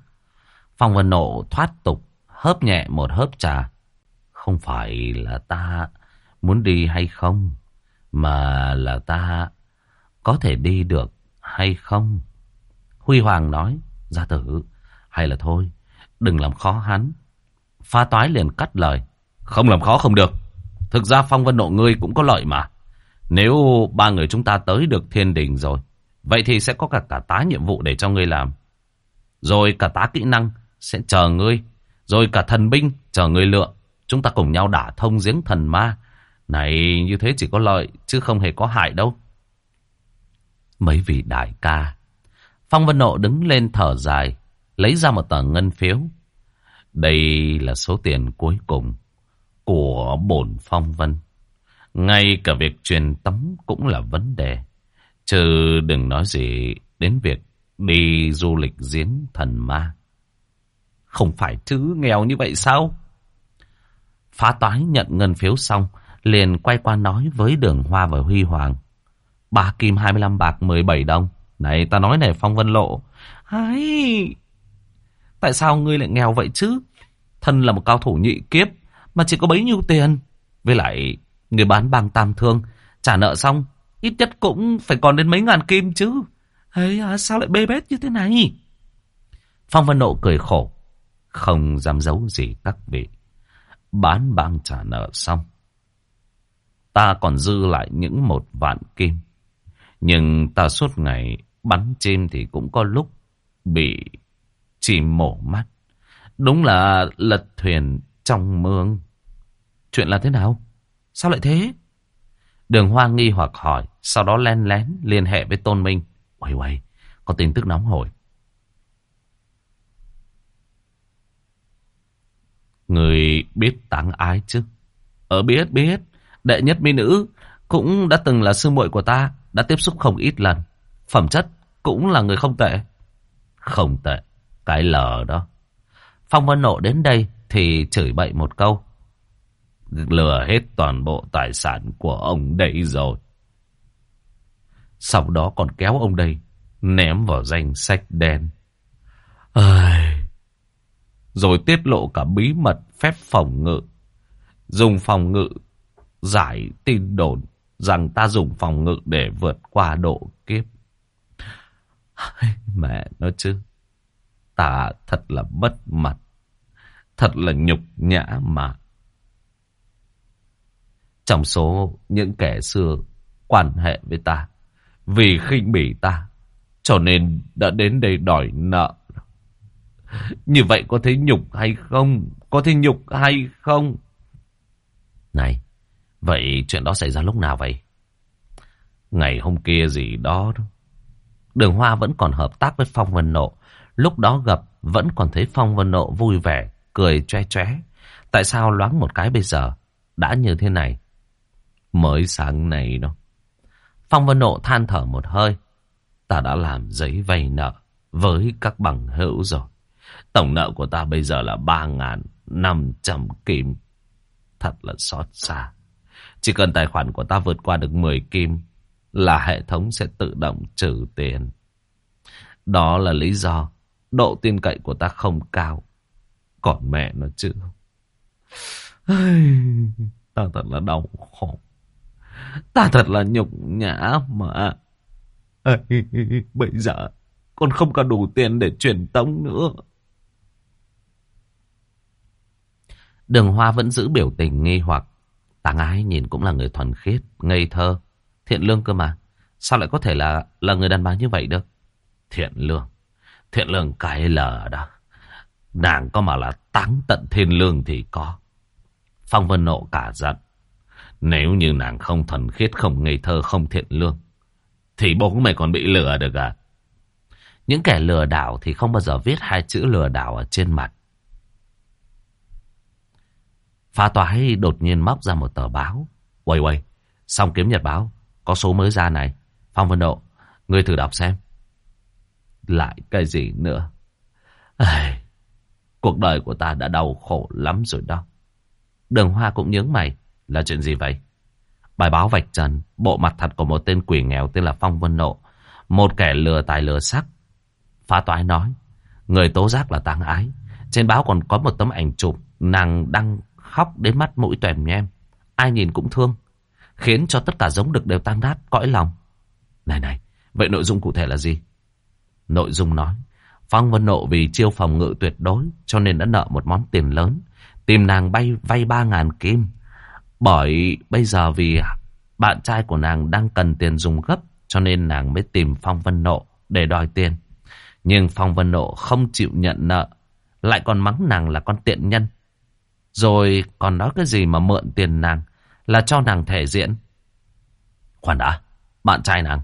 Phong Vân Nộ thoát tục, hớp nhẹ một hớp trà. Không phải là ta muốn đi hay không, mà là ta có thể đi được hay không. Huy Hoàng nói, gia tử, hay là thôi, đừng làm khó hắn. Pha toái liền cắt lời, không làm khó không được. Thực ra phong vân nộ ngươi cũng có lợi mà. Nếu ba người chúng ta tới được thiên đình rồi, vậy thì sẽ có cả cả tá nhiệm vụ để cho ngươi làm. Rồi cả tá kỹ năng sẽ chờ ngươi. Rồi cả thần binh chờ ngươi lựa. Chúng ta cùng nhau đả thông giếng thần ma. Này như thế chỉ có lợi chứ không hề có hại đâu. Mấy vị đại ca Phong Vân Nộ đứng lên thở dài, lấy ra một tờ ngân phiếu. Đây là số tiền cuối cùng của bổn Phong Vân. Ngay cả việc truyền tống cũng là vấn đề. Chứ đừng nói gì đến việc đi du lịch giếng thần ma. Không phải chứ nghèo như vậy sao? Phá toái nhận ngân phiếu xong, liền quay qua nói với đường hoa và huy hoàng. Ba kim 25 bạc 17 đồng. Này ta nói này Phong Vân Lộ. Ai... Tại sao ngươi lại nghèo vậy chứ? Thân là một cao thủ nhị kiếp mà chỉ có bấy nhiêu tiền. Với lại người bán bằng tam thương trả nợ xong ít nhất cũng phải còn đến mấy ngàn kim chứ. Ấy à, sao lại bê bết như thế này? Phong Vân Nộ cười khổ. Không dám giấu gì các vị. Bán bang trả nợ xong. Ta còn dư lại những một vạn kim. Nhưng ta suốt ngày Bắn chim thì cũng có lúc bị chim mổ mắt. Đúng là lật thuyền trong mương. Chuyện là thế nào? Sao lại thế? Đường Hoa nghi hoặc hỏi, sau đó len lén liên hệ với Tôn Minh. Uầy uầy, có tin tức nóng hổi. Người biết táng ái chứ? Ở biết biết, đệ nhất mỹ nữ cũng đã từng là sư muội của ta, đã tiếp xúc không ít lần. Phẩm chất cũng là người không tệ. Không tệ, cái lờ đó. Phong Vân Nộ đến đây thì chửi bậy một câu. Lừa hết toàn bộ tài sản của ông đấy rồi. Sau đó còn kéo ông đây ném vào danh sách đen. ơi rồi tiết lộ cả bí mật phép phòng ngự. Dùng phòng ngự giải tin đồn rằng ta dùng phòng ngự để vượt qua độ kiếp. Mẹ nói chứ. Ta thật là bất mặt. Thật là nhục nhã mà. Trong số những kẻ xưa quan hệ với ta. Vì khinh bỉ ta. Cho nên đã đến đây đòi nợ. Như vậy có thấy nhục hay không? Có thấy nhục hay không? Này, vậy chuyện đó xảy ra lúc nào vậy? Ngày hôm kia gì đó. Đường Hoa vẫn còn hợp tác với Phong Vân Nộ. Lúc đó gặp vẫn còn thấy Phong Vân Nộ vui vẻ, cười tre tre. Tại sao loáng một cái bây giờ đã như thế này? Mới sáng này đó. Phong Vân Nộ than thở một hơi. Ta đã làm giấy vay nợ với các bằng hữu rồi. Tổng nợ của ta bây giờ là 3.500 kim. Thật là xót xa. Chỉ cần tài khoản của ta vượt qua được 10 kim là hệ thống sẽ tự động trừ tiền. Đó là lý do độ tin cậy của ta không cao. Còn mẹ nó chứ. Ta thật là đau khổ. Ta thật là nhục nhã mà. Bây giờ con không có đủ tiền để truyền tống nữa. Đường Hoa vẫn giữ biểu tình nghi hoặc. Tàng ái nhìn cũng là người thuần khiết, ngây thơ, thiện lương cơ mà. Sao lại có thể là là người đàn bà như vậy được? Thiện lương. Thiện lương cái lờ đó. Nàng có mà là táng tận thiên lương thì có. Phong Vân Nộ cả giận. Nếu như nàng không thuần khiết, không ngây thơ, không thiện lương, thì bố mày còn bị lừa được à? Những kẻ lừa đảo thì không bao giờ viết hai chữ lừa đảo ở trên mặt. Phá toái đột nhiên móc ra một tờ báo. Uầy uầy, xong kiếm nhật báo, có số mới ra này. Phong Vân Độ, ngươi thử đọc xem. Lại cái gì nữa? Ai, cuộc đời của ta đã đau khổ lắm rồi đó. Đường Hoa cũng nhớ mày. Là chuyện gì vậy? Bài báo vạch trần, bộ mặt thật của một tên quỷ nghèo tên là Phong Vân Nộ. Một kẻ lừa tài lừa sắc. Phá toái nói, người tố giác là tang ái. Trên báo còn có một tấm ảnh chụp, nàng đang khóc đến mắt mũi tèm nhem. Ai nhìn cũng thương, khiến cho tất cả giống được đều tan nát cõi lòng. Này này, vậy nội dung cụ thể là gì? Nội dung nói, Phong Vân Nộ vì chiêu phòng ngự tuyệt đối cho nên đã nợ một món tiền lớn. Tìm nàng bay vay ba ngàn kim. Bởi bây giờ vì bạn trai của nàng đang cần tiền dùng gấp cho nên nàng mới tìm Phong Vân Nộ để đòi tiền. Nhưng Phong Vân Nộ không chịu nhận nợ, lại còn mắng nàng là con tiện nhân. Rồi còn nói cái gì mà mượn tiền nàng là cho nàng thể diện. Khoan đã, bạn trai nàng.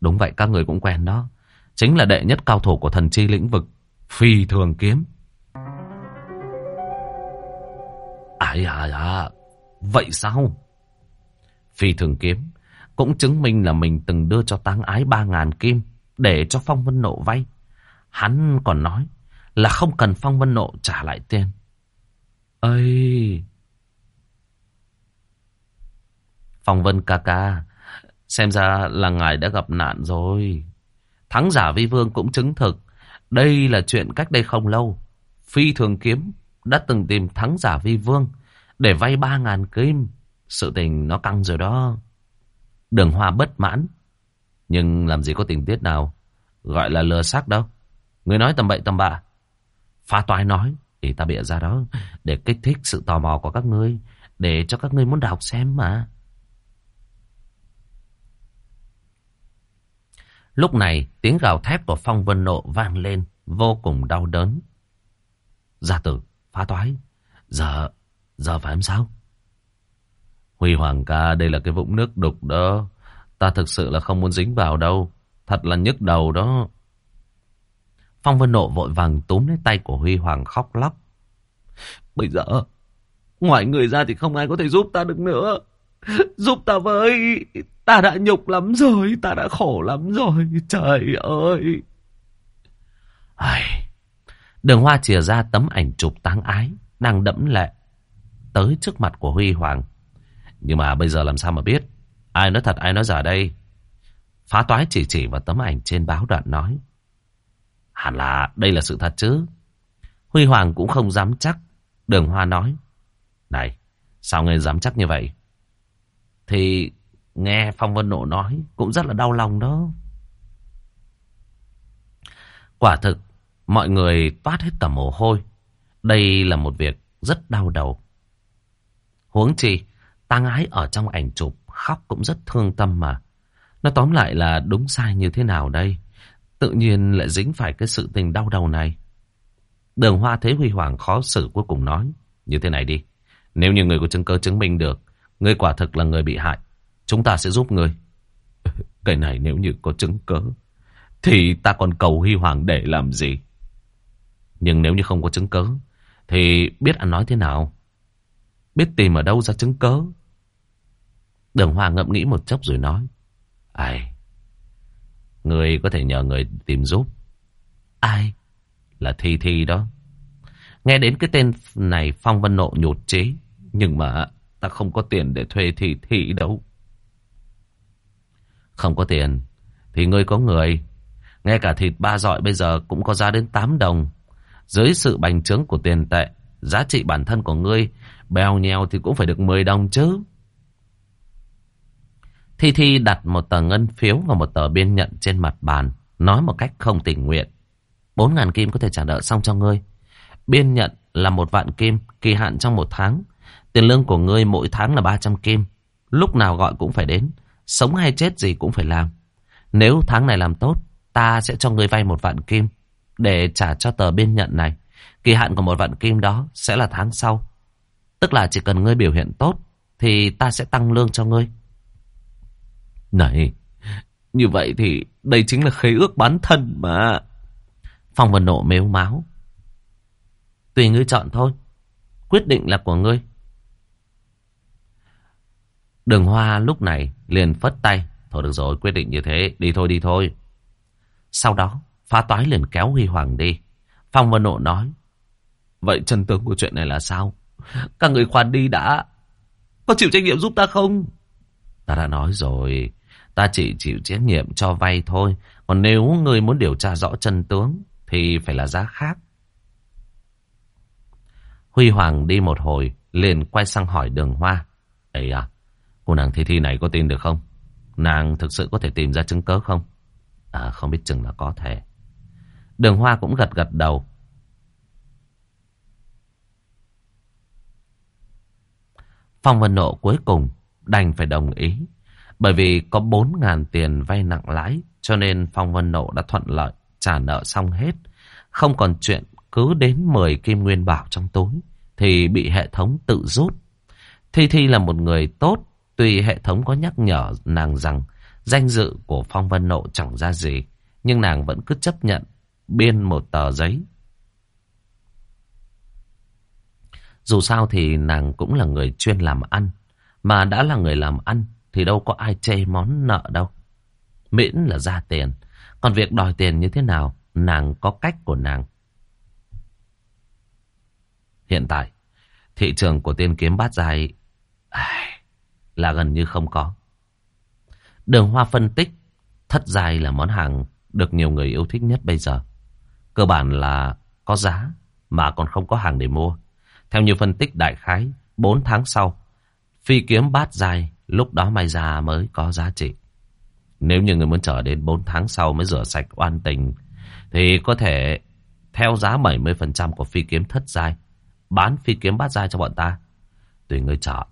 Đúng vậy các người cũng quen đó. Chính là đệ nhất cao thủ của thần chi lĩnh vực, phi thường kiếm. Ái à à, vậy sao? Phi thường kiếm cũng chứng minh là mình từng đưa cho táng ái ba ngàn kim để cho Phong Vân Nộ vay. Hắn còn nói là không cần Phong Vân Nộ trả lại tiền ơi Phong Vân ca ca, xem ra là ngài đã gặp nạn rồi. Thắng giả vi vương cũng chứng thực, đây là chuyện cách đây không lâu. Phi thường kiếm đã từng tìm thắng giả vi vương để vay ba ngàn kim. Sự tình nó căng rồi đó. Đường hoa bất mãn. Nhưng làm gì có tình tiết nào gọi là lừa xác đâu. Người nói tầm bậy tầm bạ. Phá toái nói. Thì ta bịa ra đó để kích thích sự tò mò của các ngươi. Để cho các ngươi muốn đọc xem mà. Lúc này tiếng gào thét của Phong Vân Nộ vang lên vô cùng đau đớn. Gia tử, phá toái. Giờ, giờ phải làm sao? Huy Hoàng ca đây là cái vũng nước đục đó. Ta thực sự là không muốn dính vào đâu. Thật là nhức đầu đó. Phong Vân Nộ vội vàng túm lấy tay của Huy Hoàng khóc lóc. Bây giờ, ngoài người ra thì không ai có thể giúp ta được nữa. Giúp ta với, ta đã nhục lắm rồi, ta đã khổ lắm rồi, trời ơi. Ai... Đường Hoa chìa ra tấm ảnh chụp táng ái, đang đẫm lệ, tới trước mặt của Huy Hoàng. Nhưng mà bây giờ làm sao mà biết, ai nói thật ai nói giả đây. Phá toái chỉ chỉ vào tấm ảnh trên báo đoạn nói. Hẳn là đây là sự thật chứ. Huy Hoàng cũng không dám chắc. Đường Hoa nói. Này, sao ngươi dám chắc như vậy? Thì nghe Phong Vân Nộ nói cũng rất là đau lòng đó. Quả thực, mọi người toát hết cả mồ hôi. Đây là một việc rất đau đầu. Huống chi, tang ái ở trong ảnh chụp khóc cũng rất thương tâm mà. Nó tóm lại là đúng sai như thế nào đây? Tự nhiên lại dính phải cái sự tình đau đầu này. Đường Hoa thấy Huy Hoàng khó xử cuối cùng nói. Như thế này đi. Nếu như người có chứng cơ chứng minh được. Người quả thực là người bị hại. Chúng ta sẽ giúp người. Cái này nếu như có chứng cớ. Thì ta còn cầu Huy Hoàng để làm gì? Nhưng nếu như không có chứng cớ. Thì biết ăn nói thế nào? Biết tìm ở đâu ra chứng cớ? Đường Hoa ngậm nghĩ một chốc rồi nói. Ai? Người có thể nhờ người tìm giúp. Ai? Là Thi Thi đó. Nghe đến cái tên này Phong Vân Nộ nhột chế. Nhưng mà ta không có tiền để thuê Thi Thi đâu. Không có tiền. Thì ngươi có người. Ngay cả thịt ba dọi bây giờ cũng có giá đến 8 đồng. Dưới sự bành trướng của tiền tệ, giá trị bản thân của ngươi bèo nhèo thì cũng phải được 10 đồng chứ. Thi Thi đặt một tờ ngân phiếu và một tờ biên nhận trên mặt bàn, nói một cách không tình nguyện. Bốn ngàn kim có thể trả nợ xong cho ngươi. Biên nhận là một vạn kim, kỳ hạn trong một tháng. Tiền lương của ngươi mỗi tháng là 300 kim. Lúc nào gọi cũng phải đến. Sống hay chết gì cũng phải làm. Nếu tháng này làm tốt, ta sẽ cho ngươi vay một vạn kim để trả cho tờ biên nhận này. Kỳ hạn của một vạn kim đó sẽ là tháng sau. Tức là chỉ cần ngươi biểu hiện tốt thì ta sẽ tăng lương cho ngươi. Này, như vậy thì đây chính là khế ước bán thân mà. Phong Vân Nộ mếu máu. Tùy ngươi chọn thôi. Quyết định là của ngươi. Đường Hoa lúc này liền phất tay. Thôi được rồi, quyết định như thế. Đi thôi, đi thôi. Sau đó, phá toái liền kéo Huy Hoàng đi. Phong Vân Nộ nói. Vậy chân tướng của chuyện này là sao? Các người khoan đi đã. Có chịu trách nhiệm giúp ta không? Ta đã nói rồi. Ta chỉ chịu trách nhiệm cho vay thôi. Còn nếu người muốn điều tra rõ chân tướng thì phải là giá khác. Huy Hoàng đi một hồi liền quay sang hỏi đường hoa. Ấy à, cô nàng Thi Thi này có tin được không? Nàng thực sự có thể tìm ra chứng cớ không? À không biết chừng là có thể. Đường hoa cũng gật gật đầu. Phong Vân Nộ cuối cùng đành phải đồng ý. Bởi vì có 4.000 tiền vay nặng lãi cho nên Phong Vân Nộ đã thuận lợi trả nợ xong hết. Không còn chuyện cứ đến 10 kim nguyên bảo trong túi thì bị hệ thống tự rút. Thi Thi là một người tốt, tuy hệ thống có nhắc nhở nàng rằng danh dự của Phong Vân Nộ chẳng ra gì, nhưng nàng vẫn cứ chấp nhận biên một tờ giấy. Dù sao thì nàng cũng là người chuyên làm ăn, mà đã là người làm ăn thì đâu có ai chê món nợ đâu. Miễn là ra tiền, còn việc đòi tiền như thế nào, nàng có cách của nàng. Hiện tại, thị trường của tiên kiếm bát dài là gần như không có. Đường Hoa phân tích, thất dài là món hàng được nhiều người yêu thích nhất bây giờ. Cơ bản là có giá mà còn không có hàng để mua. Theo như phân tích đại khái, 4 tháng sau, phi kiếm bát dài lúc đó may ra mới có giá trị. Nếu như người muốn chờ đến 4 tháng sau mới rửa sạch oan tình, thì có thể theo giá 70% của phi kiếm thất giai, bán phi kiếm bát giai cho bọn ta. Tùy người chọn.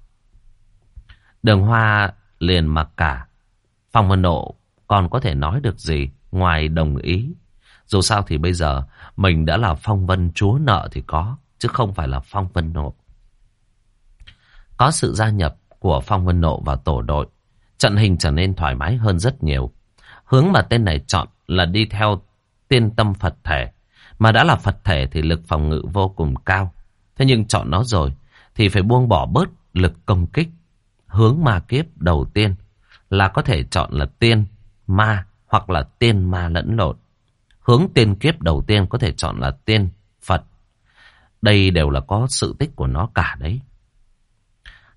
Đường Hoa liền mặc cả. Phong Vân Nộ còn có thể nói được gì ngoài đồng ý. Dù sao thì bây giờ mình đã là Phong Vân chúa nợ thì có, chứ không phải là Phong Vân Nộ. Có sự gia nhập của Phong Vân Nộ vào tổ đội, trận hình trở nên thoải mái hơn rất nhiều. Hướng mà tên này chọn là đi theo tiên tâm Phật thể. Mà đã là Phật thể thì lực phòng ngự vô cùng cao. Thế nhưng chọn nó rồi thì phải buông bỏ bớt lực công kích. Hướng ma kiếp đầu tiên là có thể chọn là tiên, ma hoặc là tiên ma lẫn lộn. Hướng tiên kiếp đầu tiên có thể chọn là tiên, Phật. Đây đều là có sự tích của nó cả đấy.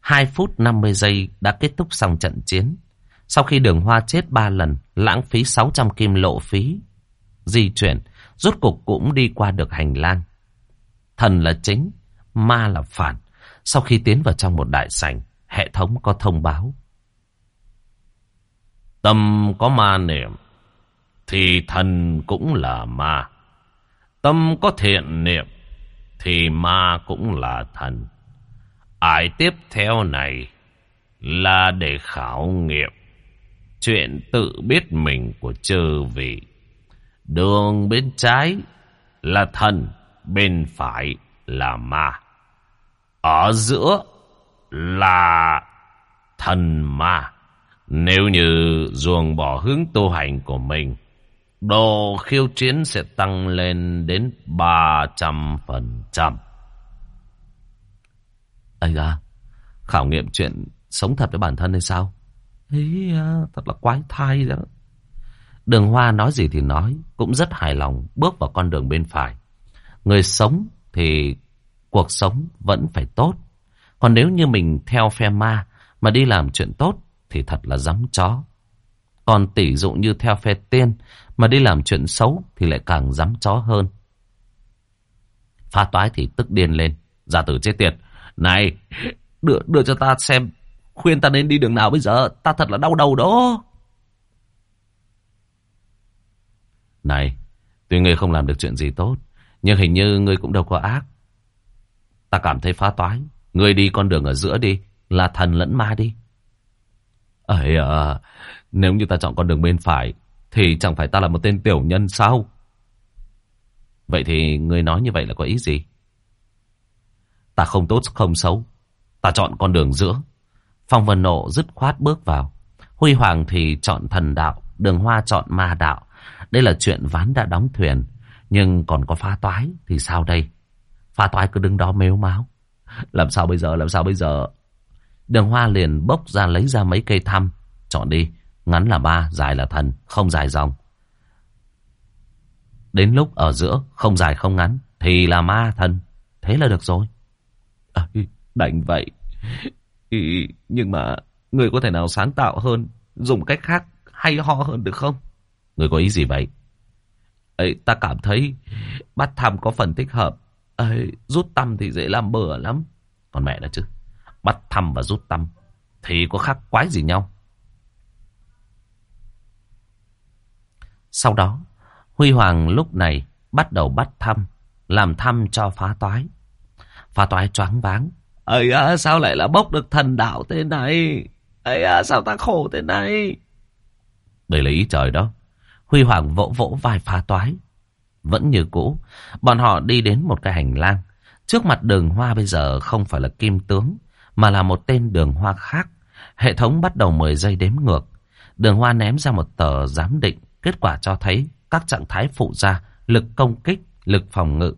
2 phút 50 giây đã kết thúc xong trận chiến. Sau khi đường hoa chết 3 lần, lãng phí 600 kim lộ phí, di chuyển, rốt cục cũng đi qua được hành lang. Thần là chính, ma là phản. Sau khi tiến vào trong một đại sảnh, hệ thống có thông báo. Tâm có ma niệm, thì thần cũng là ma. Tâm có thiện niệm, thì ma cũng là thần. Ai tiếp theo này là để khảo nghiệm chuyện tự biết mình của chư vị. Đường bên trái là thần, bên phải là ma. Ở giữa là thần ma. Nếu như ruồng bỏ hướng tu hành của mình, độ khiêu chiến sẽ tăng lên đến 300% ấy à khảo nghiệm chuyện sống thật với bản thân hay sao? Ý, à, thật là quái thai đó. Đường Hoa nói gì thì nói, cũng rất hài lòng bước vào con đường bên phải. Người sống thì cuộc sống vẫn phải tốt. Còn nếu như mình theo phe ma mà đi làm chuyện tốt thì thật là dám chó. Còn tỷ dụ như theo phe tiên mà đi làm chuyện xấu thì lại càng dám chó hơn. Pha toái thì tức điên lên. Gia tử chết tiệt. Này, đưa, đưa cho ta xem khuyên ta nên đi đường nào bây giờ. Ta thật là đau đầu đó. Này, tuy ngươi không làm được chuyện gì tốt, nhưng hình như ngươi cũng đâu có ác. Ta cảm thấy phá toái. Ngươi đi con đường ở giữa đi, là thần lẫn ma đi. Ấy à, nếu như ta chọn con đường bên phải, thì chẳng phải ta là một tên tiểu nhân sao? Vậy thì ngươi nói như vậy là có ý gì? Ta không tốt không xấu. Ta chọn con đường giữa. Phong Vân Nộ dứt khoát bước vào. Huy Hoàng thì chọn thần đạo, đường hoa chọn ma đạo. Đây là chuyện ván đã đóng thuyền. Nhưng còn có phá toái thì sao đây? Phá toái cứ đứng đó mếu máu. Làm sao bây giờ, làm sao bây giờ? Đường hoa liền bốc ra lấy ra mấy cây thăm. Chọn đi, ngắn là ba, dài là thần, không dài dòng. Đến lúc ở giữa, không dài không ngắn, thì là ma thần. Thế là được rồi. À, đành vậy. Nhưng mà người có thể nào sáng tạo hơn, dùng cách khác hay ho hơn được không? Người có ý gì vậy? Ấy, ta cảm thấy bắt thăm có phần thích hợp. Ấy, rút tâm thì dễ làm bừa lắm. Còn mẹ đó chứ. Bắt thăm và rút tâm thì có khác quái gì nhau. Sau đó, Huy Hoàng lúc này bắt đầu bắt thăm, làm thăm cho phá toái. Phá toái choáng váng. Ây à, sao lại là bốc được thần đạo thế này? Ây à, sao ta khổ thế này? Đây là ý trời đó. Huy Hoàng vỗ vỗ vai phá toái. Vẫn như cũ, bọn họ đi đến một cái hành lang. Trước mặt đường hoa bây giờ không phải là kim tướng, mà là một tên đường hoa khác. Hệ thống bắt đầu 10 giây đếm ngược. Đường hoa ném ra một tờ giám định, kết quả cho thấy các trạng thái phụ ra, lực công kích, lực phòng ngự,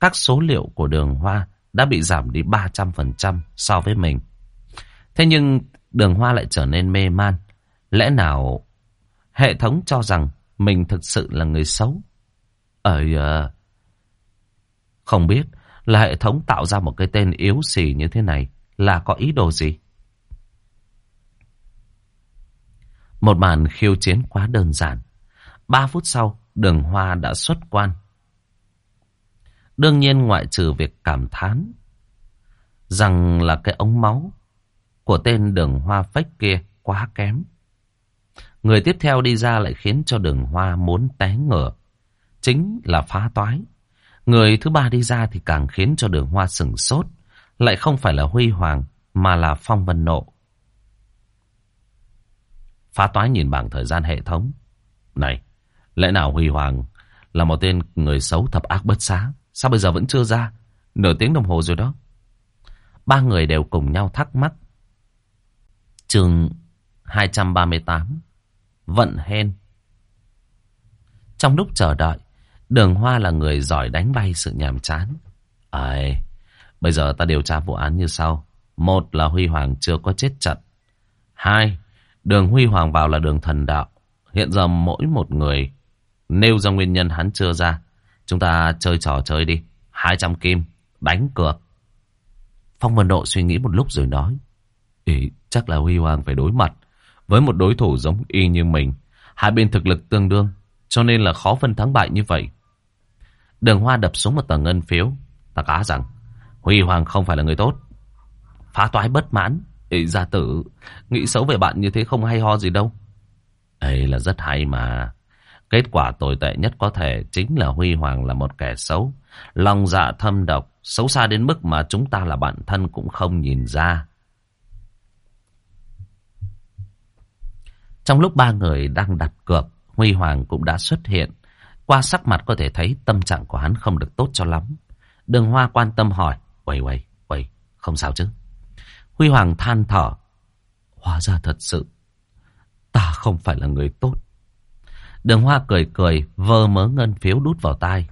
các số liệu của đường hoa đã bị giảm đi 300% so với mình. Thế nhưng đường hoa lại trở nên mê man. Lẽ nào hệ thống cho rằng mình thực sự là người xấu. Ờ, ờ, không biết là hệ thống tạo ra một cái tên yếu xì như thế này là có ý đồ gì? Một màn khiêu chiến quá đơn giản. Ba phút sau, đường hoa đã xuất quan. Đương nhiên ngoại trừ việc cảm thán rằng là cái ống máu của tên đường hoa phách kia quá kém. Người tiếp theo đi ra lại khiến cho đường hoa muốn té ngửa. Chính là phá toái. Người thứ ba đi ra thì càng khiến cho đường hoa sừng sốt. Lại không phải là Huy Hoàng mà là Phong Vân Nộ. Phá toái nhìn bảng thời gian hệ thống. Này, lẽ nào Huy Hoàng là một tên người xấu thập ác bất xá? Sao bây giờ vẫn chưa ra? Nửa tiếng đồng hồ rồi đó. Ba người đều cùng nhau thắc mắc. Trường 238 vận hên. Trong lúc chờ đợi, Đường Hoa là người giỏi đánh bay sự nhàm chán. Ấy, bây giờ ta điều tra vụ án như sau. Một là Huy Hoàng chưa có chết trận. Hai, đường Huy Hoàng vào là đường thần đạo. Hiện giờ mỗi một người nêu ra nguyên nhân hắn chưa ra. Chúng ta chơi trò chơi đi. 200 kim, đánh cược. Phong Vân Độ suy nghĩ một lúc rồi nói. Ý, chắc là Huy Hoàng phải đối mặt với một đối thủ giống y như mình. Hai bên thực lực tương đương, cho nên là khó phân thắng bại như vậy. Đường Hoa đập xuống một tờ ngân phiếu. Ta cá rằng, Huy Hoàng không phải là người tốt. Phá toái bất mãn. Ê, gia tử, nghĩ xấu về bạn như thế không hay ho gì đâu. Ấy là rất hay mà. Kết quả tồi tệ nhất có thể chính là Huy Hoàng là một kẻ xấu. Lòng dạ thâm độc, xấu xa đến mức mà chúng ta là bạn thân cũng không nhìn ra. Trong lúc ba người đang đặt cược, Huy Hoàng cũng đã xuất hiện. Qua sắc mặt có thể thấy tâm trạng của hắn không được tốt cho lắm. Đường Hoa quan tâm hỏi. Quầy quầy, quầy, không sao chứ. Huy Hoàng than thở. Hóa ra thật sự, ta không phải là người tốt. Đường Hoa cười cười, vơ mớ ngân phiếu đút vào tai.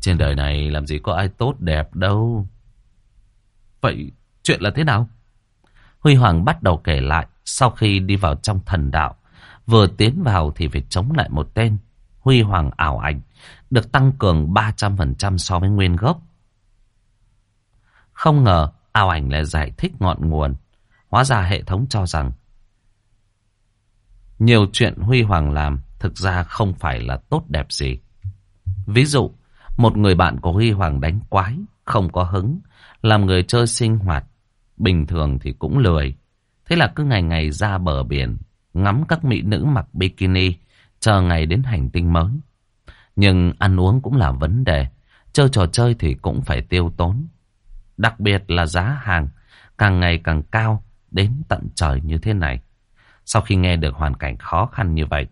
Trên đời này làm gì có ai tốt đẹp đâu. Vậy chuyện là thế nào? Huy Hoàng bắt đầu kể lại sau khi đi vào trong thần đạo. Vừa tiến vào thì phải chống lại một tên. Huy Hoàng ảo ảnh được tăng cường 300% so với nguyên gốc. Không ngờ ảo ảnh lại giải thích ngọn nguồn. Hóa ra hệ thống cho rằng nhiều chuyện Huy Hoàng làm thực ra không phải là tốt đẹp gì. Ví dụ, một người bạn của Huy Hoàng đánh quái, không có hứng, làm người chơi sinh hoạt, bình thường thì cũng lười. Thế là cứ ngày ngày ra bờ biển, ngắm các mỹ nữ mặc bikini, chờ ngày đến hành tinh mới. Nhưng ăn uống cũng là vấn đề, chơi trò chơi thì cũng phải tiêu tốn. Đặc biệt là giá hàng càng ngày càng cao đến tận trời như thế này. Sau khi nghe được hoàn cảnh khó khăn như vậy,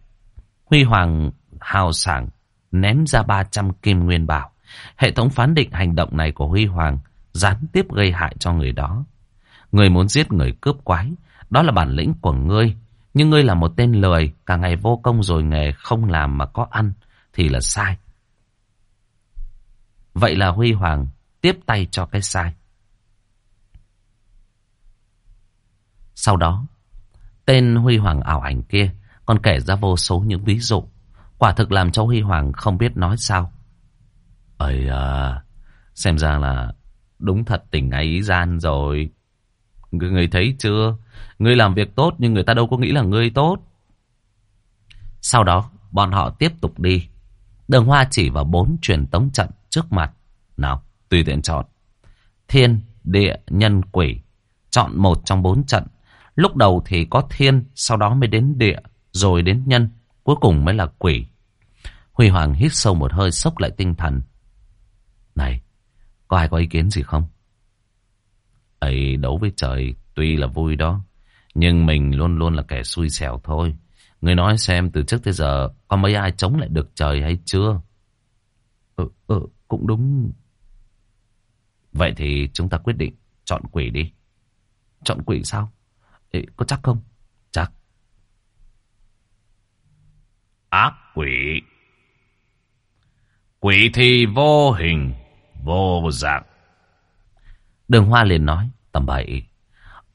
Huy Hoàng hào sảng ném ra 300 kim nguyên bảo. Hệ thống phán định hành động này của Huy Hoàng gián tiếp gây hại cho người đó. Người muốn giết người cướp quái, đó là bản lĩnh của ngươi. Nhưng ngươi là một tên lười, cả ngày vô công rồi nghề không làm mà có ăn, thì là sai. Vậy là Huy Hoàng tiếp tay cho cái sai. Sau đó, tên Huy Hoàng ảo ảnh kia còn kể ra vô số những ví dụ. Quả thực làm cho Huy Hoàng không biết nói sao. Ây à, xem ra là đúng thật tình ấy gian rồi. Người, người thấy chưa? Người làm việc tốt nhưng người ta đâu có nghĩ là ngươi tốt. Sau đó, bọn họ tiếp tục đi. Đường Hoa chỉ vào bốn truyền tống trận trước mặt. Nào, tùy tiện chọn. Thiên, địa, nhân, quỷ. Chọn một trong bốn trận. Lúc đầu thì có thiên, sau đó mới đến địa, rồi đến nhân, cuối cùng mới là quỷ. Huy Hoàng hít sâu một hơi sốc lại tinh thần. Này, có ai có ý kiến gì không? ấy đấu với trời tuy là vui đó, nhưng mình luôn luôn là kẻ xui xẻo thôi. Người nói xem từ trước tới giờ có mấy ai chống lại được trời hay chưa? Ừ, ừ, cũng đúng. Vậy thì chúng ta quyết định chọn quỷ đi. Chọn quỷ sao? Ê, có chắc không? Chắc. Ác quỷ. Quỷ thì vô hình, vô dạng. Đường Hoa liền nói, tầm bậy.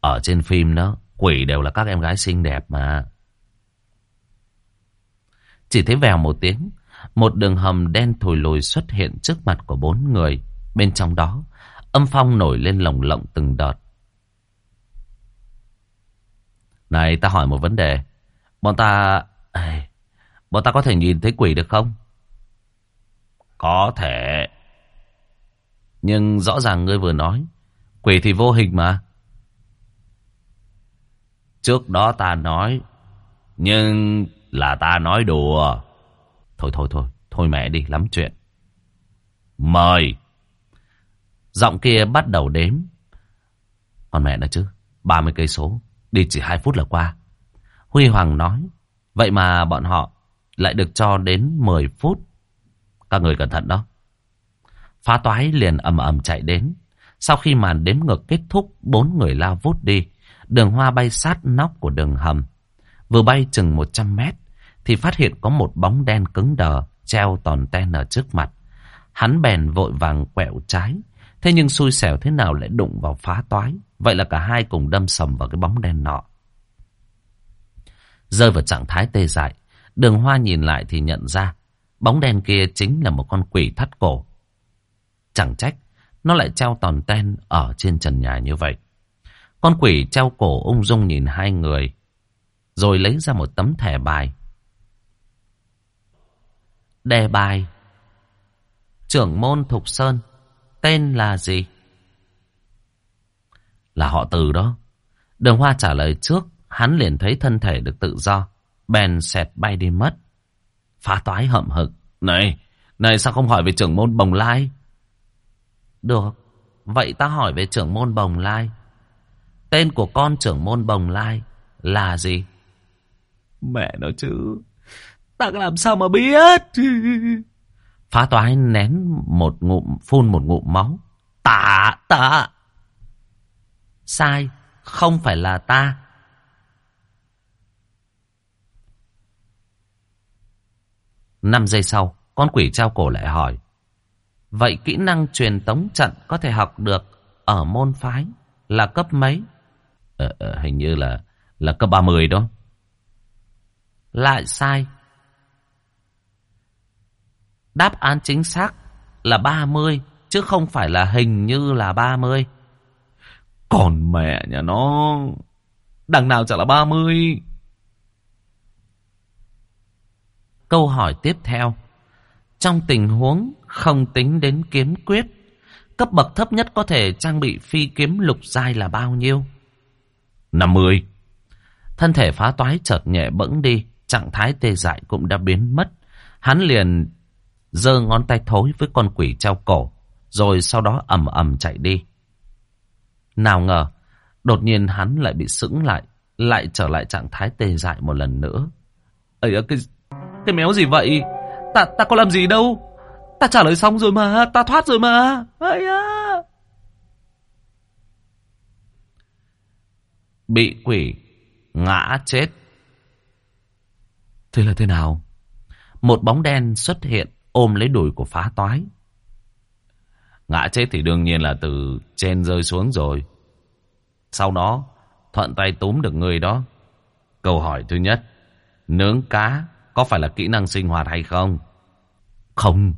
Ở trên phim đó, quỷ đều là các em gái xinh đẹp mà. Chỉ thấy vèo một tiếng, một đường hầm đen thùi lùi xuất hiện trước mặt của bốn người. Bên trong đó, âm phong nổi lên lồng lộng từng đợt. Này, ta hỏi một vấn đề. Bọn ta... Bọn ta có thể nhìn thấy quỷ được không? Có thể. Nhưng rõ ràng ngươi vừa nói, quỷ thì vô hình mà. Trước đó ta nói, nhưng là ta nói đùa. Thôi thôi thôi, thôi mẹ đi, lắm chuyện. Mời. Giọng kia bắt đầu đếm. Còn mẹ nữa chứ, 30 cây số, đi chỉ 2 phút là qua. Huy Hoàng nói, vậy mà bọn họ lại được cho đến 10 phút. Các người cẩn thận đó. Phá toái liền ầm ầm chạy đến. Sau khi màn đếm ngược kết thúc, bốn người lao vút đi. Đường hoa bay sát nóc của đường hầm. Vừa bay chừng 100 mét, thì phát hiện có một bóng đen cứng đờ treo tòn ten ở trước mặt. Hắn bèn vội vàng quẹo trái. Thế nhưng xui xẻo thế nào lại đụng vào phá toái. Vậy là cả hai cùng đâm sầm vào cái bóng đen nọ. Rơi vào trạng thái tê dại. Đường hoa nhìn lại thì nhận ra. Bóng đen kia chính là một con quỷ thắt cổ. Chẳng trách. Nó lại treo tòn ten ở trên trần nhà như vậy. Con quỷ treo cổ ung dung nhìn hai người. Rồi lấy ra một tấm thẻ bài. Đề bài. Trưởng môn Thục Sơn. Tên là gì? Là họ từ đó. Đường Hoa trả lời trước. Hắn liền thấy thân thể được tự do. Bèn xẹt bay đi mất. Phá toái hậm hực. Này, này sao không hỏi về trưởng môn Bồng Lai? Được, vậy ta hỏi về trưởng môn Bồng Lai. Tên của con trưởng môn Bồng Lai là gì? Mẹ nó chứ, Ta làm sao mà biết? Phá toái nén một ngụm, phun một ngụm máu. Ta, ta. Sai, không phải là ta. 5 giây sau, con quỷ trao cổ lại hỏi. Vậy kỹ năng truyền tống trận có thể học được ở môn phái là cấp mấy? Ờ, ờ, hình như là là cấp 30 đó. Lại sai. Đáp án chính xác là 30 chứ không phải là hình như là 30. Còn mẹ nhà nó đằng nào chả là 30. Câu hỏi tiếp theo. Trong tình huống không tính đến kiếm quyết, cấp bậc thấp nhất có thể trang bị phi kiếm lục giai là bao nhiêu? 50. Thân thể phá toái chợt nhẹ bẫng đi, trạng thái tê dại cũng đã biến mất. Hắn liền giơ ngón tay thối với con quỷ treo cổ, rồi sau đó ầm ầm chạy đi. Nào ngờ, đột nhiên hắn lại bị sững lại, lại trở lại trạng thái tê dại một lần nữa. Ây cái cái méo gì vậy? Ta ta có làm gì đâu? Ta trả lời xong rồi mà, ta thoát rồi mà. Ây à. Bị quỷ ngã chết. Thế là thế nào? Một bóng đen xuất hiện ôm lấy đùi của phá toái. Ngã chết thì đương nhiên là từ trên rơi xuống rồi. Sau đó, thuận tay túm được người đó. Câu hỏi thứ nhất, nướng cá có phải là kỹ năng sinh hoạt hay không? Không.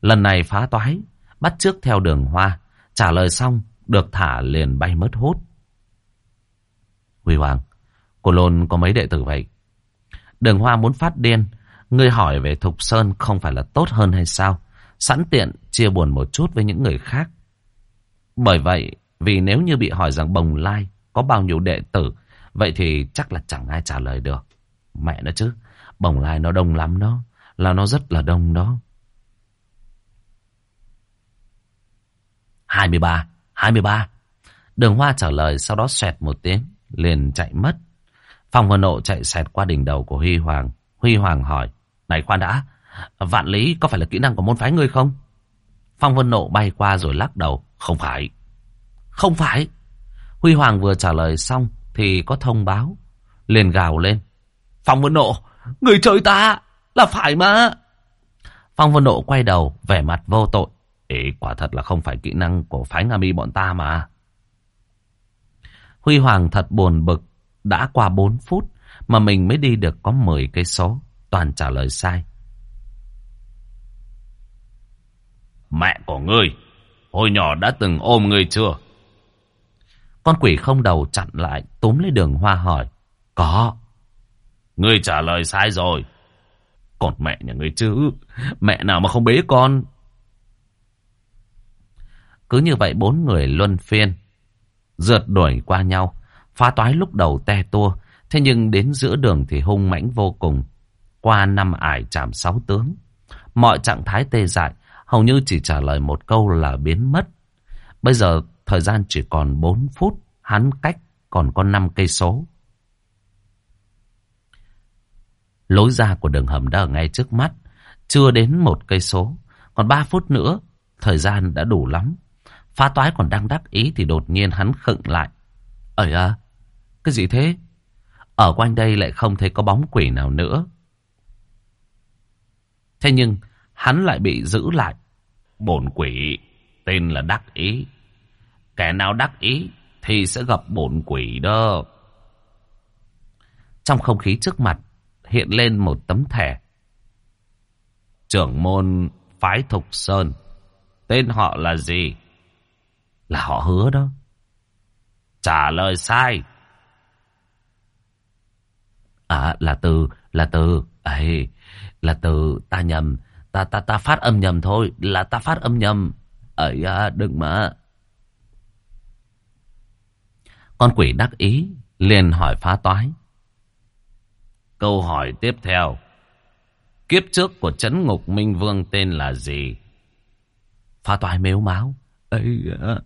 Lần này phá toái, bắt trước theo đường hoa, trả lời xong, được thả liền bay mất hút. Huy Hoàng, cô Lôn có mấy đệ tử vậy? Đường hoa muốn phát điên, ngươi hỏi về Thục Sơn không phải là tốt hơn hay sao? Sẵn tiện chia buồn một chút với những người khác. Bởi vậy, vì nếu như bị hỏi rằng Bồng Lai có bao nhiêu đệ tử, vậy thì chắc là chẳng ai trả lời được. Mẹ nó chứ, Bồng Lai nó đông lắm đó, là nó rất là đông đó. 23, 23. Đường Hoa trả lời sau đó xoẹt một tiếng, liền chạy mất. Phong Vân Nộ chạy xẹt qua đỉnh đầu của Huy Hoàng. Huy Hoàng hỏi, này khoan đã, vạn lý có phải là kỹ năng của môn phái ngươi không? Phong Vân Nộ bay qua rồi lắc đầu, không phải. Không phải. Huy Hoàng vừa trả lời xong thì có thông báo. Liền gào lên. Phong Vân Nộ, người chơi ta là phải mà. Phong Vân Nộ quay đầu, vẻ mặt vô tội. Ê, quả thật là không phải kỹ năng của phái Nga Mi bọn ta mà. Huy Hoàng thật buồn bực. Đã qua 4 phút mà mình mới đi được có 10 cây số. Toàn trả lời sai. Mẹ của ngươi, hồi nhỏ đã từng ôm ngươi chưa? Con quỷ không đầu chặn lại, túm lấy đường hoa hỏi. Có. Ngươi trả lời sai rồi. Còn mẹ nhà ngươi chứ, mẹ nào mà không bế con. Cứ như vậy bốn người luân phiên, rượt đuổi qua nhau. Phá toái lúc đầu te tua, thế nhưng đến giữa đường thì hung mãnh vô cùng. Qua năm ải chạm sáu tướng. Mọi trạng thái tê dại, hầu như chỉ trả lời một câu là biến mất. Bây giờ thời gian chỉ còn 4 phút, hắn cách còn có 5 cây số. Lối ra của đường hầm đã ở ngay trước mắt, chưa đến một cây số, còn ba phút nữa, thời gian đã đủ lắm. Phá toái còn đang đắc ý thì đột nhiên hắn khựng lại. Ơi à, cái gì thế? Ở quanh đây lại không thấy có bóng quỷ nào nữa. Thế nhưng, hắn lại bị giữ lại. Bổn quỷ, tên là Đắc Ý. Kẻ nào đắc ý thì sẽ gặp bổn quỷ đó. Trong không khí trước mặt hiện lên một tấm thẻ. Trưởng môn phái Thục Sơn. Tên họ là gì? Là họ hứa đó. Trả lời sai. À là từ, là từ. ấy là từ ta nhầm. Ta ta ta phát âm nhầm thôi, là ta phát âm nhầm. Ấy à, đừng mà. Con quỷ đắc ý, liền hỏi phá toái. Câu hỏi tiếp theo. Kiếp trước của Trấn Ngục Minh Vương tên là gì? Phá toái mếu máu. Ây à,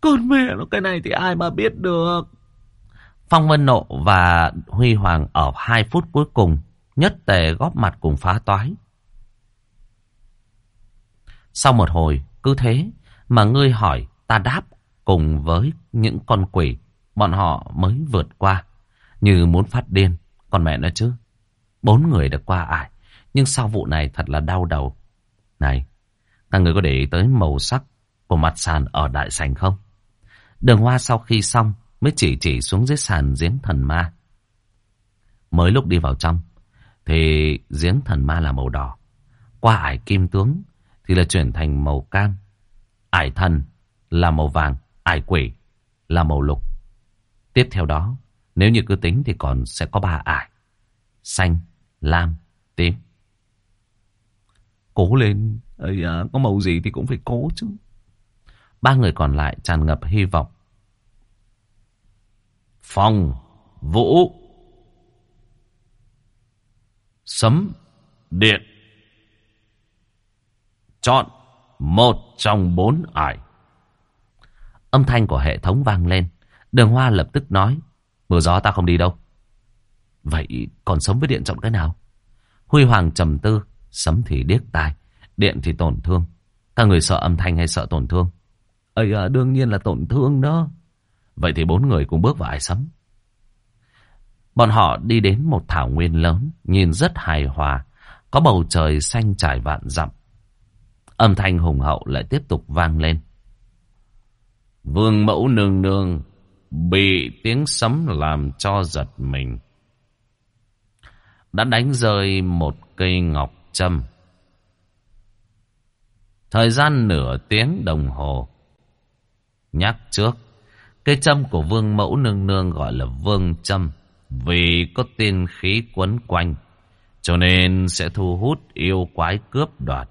con mẹ nó cái này thì ai mà biết được. Phong Vân Nộ và Huy Hoàng ở hai phút cuối cùng nhất tề góp mặt cùng phá toái. Sau một hồi, cứ thế mà ngươi hỏi ta đáp cùng với những con quỷ, bọn họ mới vượt qua. Như muốn phát điên, còn mẹ nữa chứ. Bốn người đã qua ải, nhưng sau vụ này thật là đau đầu. Này, các người có để ý tới màu sắc của mặt sàn ở đại sành không? Đường hoa sau khi xong mới chỉ chỉ xuống dưới sàn giếng thần ma. Mới lúc đi vào trong, thì giếng thần ma là màu đỏ. Qua ải kim tướng thì là chuyển thành màu cam. Ải thần là màu vàng, ải quỷ là màu lục. Tiếp theo đó, nếu như cứ tính thì còn sẽ có ba ải. Xanh, lam, tím. Cố lên, Ây à, có màu gì thì cũng phải cố chứ. Ba người còn lại tràn ngập hy vọng. Phong, vũ, sấm, điện. Chọn một trong bốn ải. Âm thanh của hệ thống vang lên. Đường Hoa lập tức nói. Mưa gió ta không đi đâu. Vậy còn sống với điện trọng cái nào? Huy Hoàng trầm tư. Sấm thì điếc tai. Điện thì tổn thương. Các người sợ âm thanh hay sợ tổn thương? Ây à, đương nhiên là tổn thương đó. Vậy thì bốn người cùng bước vào ai sấm. Bọn họ đi đến một thảo nguyên lớn, nhìn rất hài hòa, có bầu trời xanh trải vạn dặm. Âm thanh hùng hậu lại tiếp tục vang lên. Vương mẫu nương nương bị tiếng sấm làm cho giật mình. Đã đánh rơi một cây ngọc châm. Thời gian nửa tiếng đồng hồ. Nhắc trước, cây châm của vương mẫu nương nương gọi là vương châm vì có tiên khí quấn quanh, cho nên sẽ thu hút yêu quái cướp đoạt.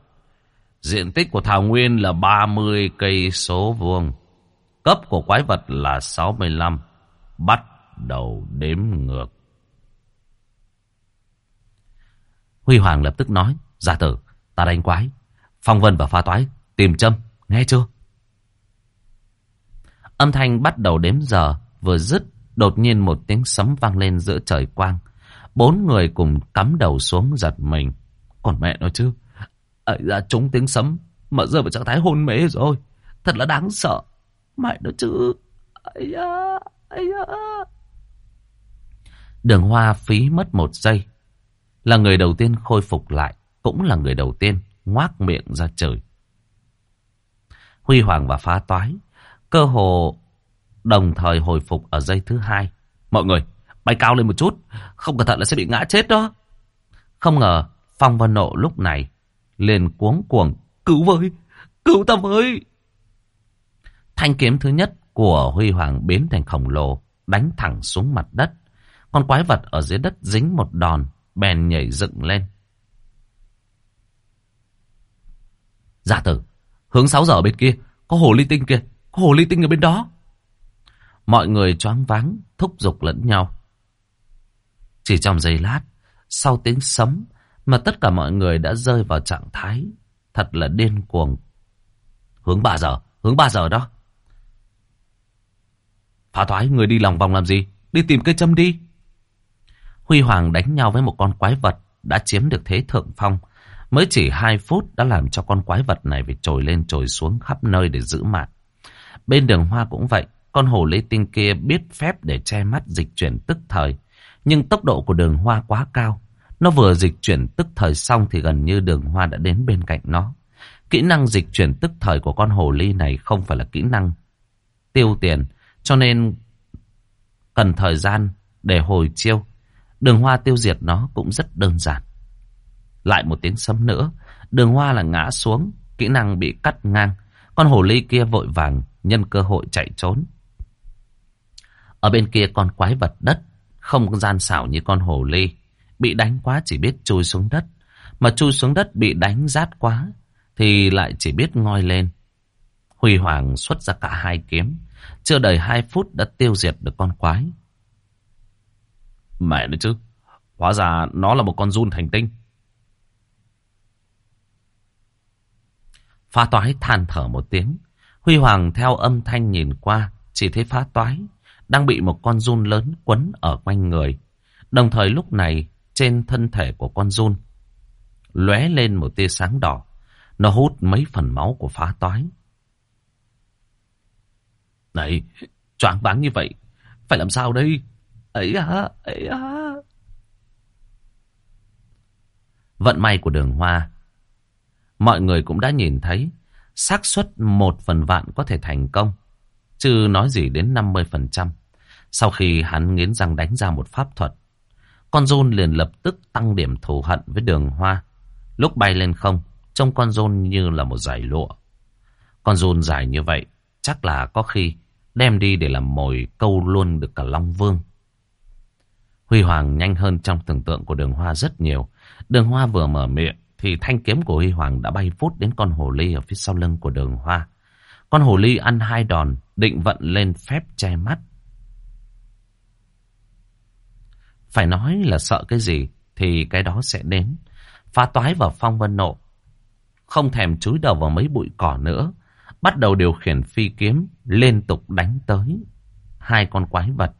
Diện tích của thảo nguyên là 30 cây số vuông. Cấp của quái vật là 65. Bắt đầu đếm ngược. Huy Hoàng lập tức nói, Gia tử, ta đánh quái. Phong vân và pha toái, tìm châm, nghe chưa? Âm thanh bắt đầu đếm giờ, vừa dứt, đột nhiên một tiếng sấm vang lên giữa trời quang. Bốn người cùng cắm đầu xuống giật mình. Còn mẹ nó chứ, ấy ra trúng tiếng sấm, mà rơi vào trạng thái hôn mê rồi. Thật là đáng sợ. Mày nó chứ, da, da. Đường hoa phí mất một giây. Là người đầu tiên khôi phục lại, cũng là người đầu tiên ngoác miệng ra trời. Huy Hoàng và phá toái, cơ hồ đồng thời hồi phục ở giây thứ hai. Mọi người, bay cao lên một chút, không cẩn thận là sẽ bị ngã chết đó. Không ngờ, Phong Vân Nộ lúc này lên cuống cuồng, cứu với, cứu ta với. Thanh kiếm thứ nhất của Huy Hoàng biến thành khổng lồ, đánh thẳng xuống mặt đất. Con quái vật ở dưới đất dính một đòn, bèn nhảy dựng lên. Giả tử, hướng 6 giờ bên kia, có hồ ly tinh kia, có hồ ly tinh ở bên đó. Mọi người choáng váng, thúc giục lẫn nhau. Chỉ trong giây lát, sau tiếng sấm, mà tất cả mọi người đã rơi vào trạng thái thật là điên cuồng. Hướng 3 giờ, hướng 3 giờ đó. Phá thoái, người đi lòng vòng làm gì? Đi tìm cây châm đi. Huy Hoàng đánh nhau với một con quái vật đã chiếm được thế thượng phong. Mới chỉ 2 phút đã làm cho con quái vật này phải trồi lên trồi xuống khắp nơi để giữ mạng. Bên đường hoa cũng vậy, con hồ ly tinh kia biết phép để che mắt dịch chuyển tức thời. Nhưng tốc độ của đường hoa quá cao. Nó vừa dịch chuyển tức thời xong thì gần như đường hoa đã đến bên cạnh nó. Kỹ năng dịch chuyển tức thời của con hồ ly này không phải là kỹ năng tiêu tiền. Cho nên cần thời gian để hồi chiêu. Đường hoa tiêu diệt nó cũng rất đơn giản. Lại một tiếng sấm nữa. Đường hoa là ngã xuống. Kỹ năng bị cắt ngang. Con hồ ly kia vội vàng nhân cơ hội chạy trốn. Ở bên kia con quái vật đất. Không gian xảo như con hồ ly. Bị đánh quá chỉ biết chui xuống đất. Mà chui xuống đất bị đánh rát quá. Thì lại chỉ biết ngoi lên. Huy Hoàng xuất ra cả hai kiếm. Chưa đầy hai phút đã tiêu diệt được con quái. Mẹ nữa chứ. Hóa ra nó là một con run thành tinh. Phá toái than thở một tiếng. Huy Hoàng theo âm thanh nhìn qua. Chỉ thấy phá toái. Đang bị một con run lớn quấn ở quanh người. Đồng thời lúc này trên thân thể của con run lóe lên một tia sáng đỏ. Nó hút mấy phần máu của phá toái. Này, choáng váng như vậy, phải làm sao đây? Ấy à, ấy à. Vận may của đường hoa. Mọi người cũng đã nhìn thấy xác suất một phần vạn có thể thành công. Chứ nói gì đến 50%. Sau khi hắn nghiến răng đánh ra một pháp thuật, con rôn liền lập tức tăng điểm thù hận với đường hoa. Lúc bay lên không, trông con rôn như là một giải lụa. Con rôn dài như vậy, chắc là có khi đem đi để làm mồi câu luôn được cả Long Vương. Huy Hoàng nhanh hơn trong tưởng tượng của đường hoa rất nhiều. Đường hoa vừa mở miệng thì thanh kiếm của Huy Hoàng đã bay vút đến con hồ ly ở phía sau lưng của đường hoa. Con hồ ly ăn hai đòn, định vận lên phép che mắt. Phải nói là sợ cái gì thì cái đó sẽ đến. Phá toái vào phong vân nộ. Không thèm chúi đầu vào mấy bụi cỏ nữa. Bắt đầu điều khiển phi kiếm liên tục đánh tới. Hai con quái vật.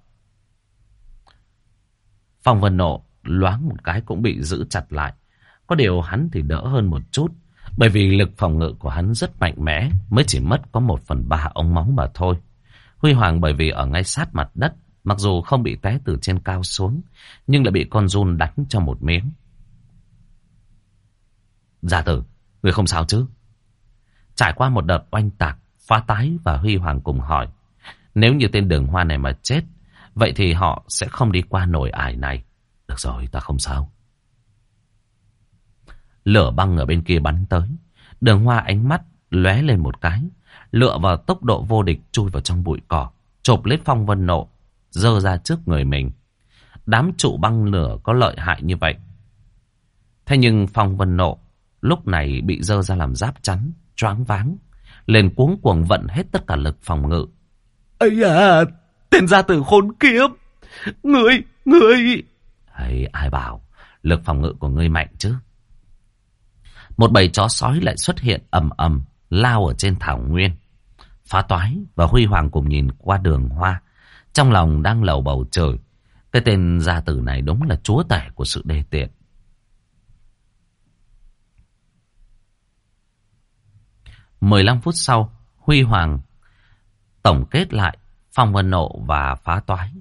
Phong vân nộ loáng một cái cũng bị giữ chặt lại. Có điều hắn thì đỡ hơn một chút. Bởi vì lực phòng ngự của hắn rất mạnh mẽ. Mới chỉ mất có một phần ba ống máu mà thôi. Huy Hoàng bởi vì ở ngay sát mặt đất. Mặc dù không bị té từ trên cao xuống. Nhưng lại bị con run đánh cho một miếng. Gia tử, người không sao chứ? Trải qua một đợt oanh tạc, phá tái và Huy Hoàng cùng hỏi. Nếu như tên đường hoa này mà chết, vậy thì họ sẽ không đi qua nổi ải này. Được rồi, ta không sao. Lửa băng ở bên kia bắn tới. Đường hoa ánh mắt lóe lên một cái. Lựa vào tốc độ vô địch chui vào trong bụi cỏ. Chộp lấy phong vân nộ. Dơ ra trước người mình. Đám trụ băng lửa có lợi hại như vậy. Thế nhưng phong vân nộ lúc này bị dơ ra làm giáp chắn, choáng váng, lên cuống cuồng vận hết tất cả lực phòng ngự. ấy à, tên gia tử khốn kiếp, người, người... Hay ai bảo, lực phòng ngự của ngươi mạnh chứ? Một bầy chó sói lại xuất hiện ầm ầm, lao ở trên thảo nguyên. Phá toái và Huy Hoàng cùng nhìn qua đường hoa, trong lòng đang lầu bầu trời. Cái tên gia tử này đúng là chúa tể của sự đê tiện. 15 phút sau, Huy Hoàng tổng kết lại Phong Vân Nộ và Phá Toái.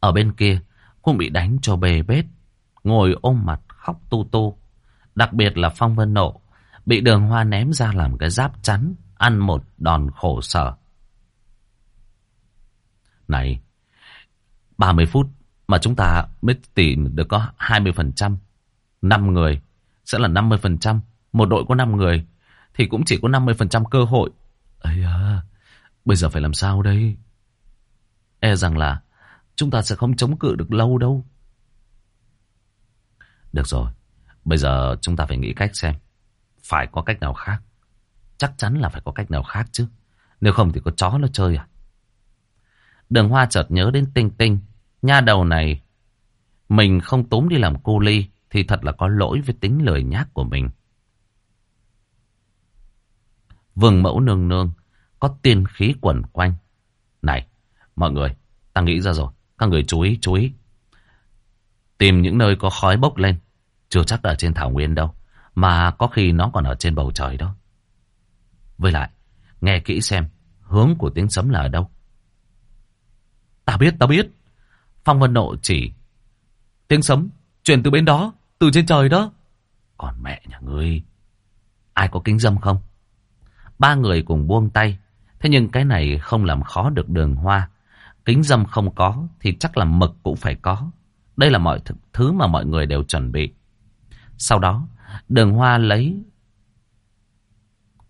Ở bên kia cũng bị đánh cho bề bết, ngồi ôm mặt khóc tu tu. Đặc biệt là Phong Vân Nộ bị đường hoa ném ra làm cái giáp chắn, ăn một đòn khổ sở. Này, 30 phút mà chúng ta mới tìm được có 20%. 5 người sẽ là 50%. Một đội có 5 người thì cũng chỉ có 50% cơ hội. Ây à, bây giờ phải làm sao đây? E rằng là chúng ta sẽ không chống cự được lâu đâu. Được rồi, bây giờ chúng ta phải nghĩ cách xem. Phải có cách nào khác. Chắc chắn là phải có cách nào khác chứ. Nếu không thì có chó nó chơi à? Đường Hoa chợt nhớ đến Tinh Tinh. Nha đầu này, mình không tốn đi làm cô ly thì thật là có lỗi với tính lời nhác của mình. Vương mẫu nương nương có tiên khí quẩn quanh. Này, mọi người, ta nghĩ ra rồi. Các người chú ý, chú ý. Tìm những nơi có khói bốc lên. Chưa chắc ở trên thảo nguyên đâu. Mà có khi nó còn ở trên bầu trời đó. Với lại, nghe kỹ xem hướng của tiếng sấm là ở đâu. Ta biết, ta biết. Phong Vân Nộ chỉ. Tiếng sấm truyền từ bên đó, từ trên trời đó. Còn mẹ nhà ngươi, ai có kính dâm không? Ba người cùng buông tay. Thế nhưng cái này không làm khó được đường hoa. Kính dâm không có thì chắc là mực cũng phải có. Đây là mọi thứ mà mọi người đều chuẩn bị. Sau đó, đường hoa lấy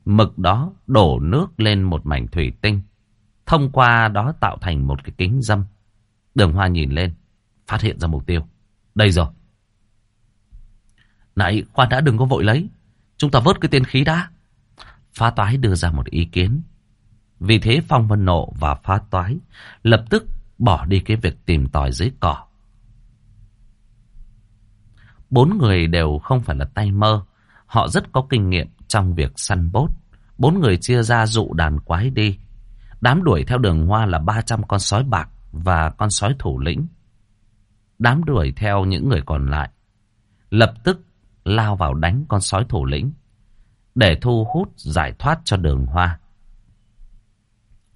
mực đó đổ nước lên một mảnh thủy tinh. Thông qua đó tạo thành một cái kính dâm. Đường hoa nhìn lên, phát hiện ra mục tiêu. Đây rồi. Này, khoan đã đừng có vội lấy. Chúng ta vớt cái tiên khí đã. Phá toái đưa ra một ý kiến. Vì thế Phong Vân Nộ và phá toái lập tức bỏ đi cái việc tìm tòi dưới cỏ. Bốn người đều không phải là tay mơ. Họ rất có kinh nghiệm trong việc săn bốt. Bốn người chia ra dụ đàn quái đi. Đám đuổi theo đường hoa là 300 con sói bạc và con sói thủ lĩnh. Đám đuổi theo những người còn lại lập tức lao vào đánh con sói thủ lĩnh để thu hút giải thoát cho đường hoa.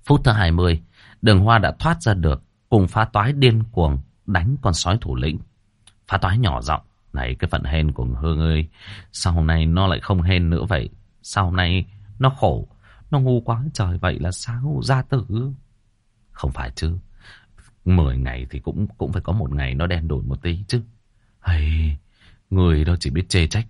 Phút thứ 20, đường hoa đã thoát ra được cùng phá toái điên cuồng đánh con sói thủ lĩnh. Phá toái nhỏ giọng này cái phận hên của Hương ơi, sau này nó lại không hên nữa vậy. Sau này nó khổ, nó ngu quá trời vậy là sao ra tử. Không phải chứ. Mười ngày thì cũng cũng phải có một ngày nó đen đổi một tí chứ. Hay, người đó chỉ biết chê trách.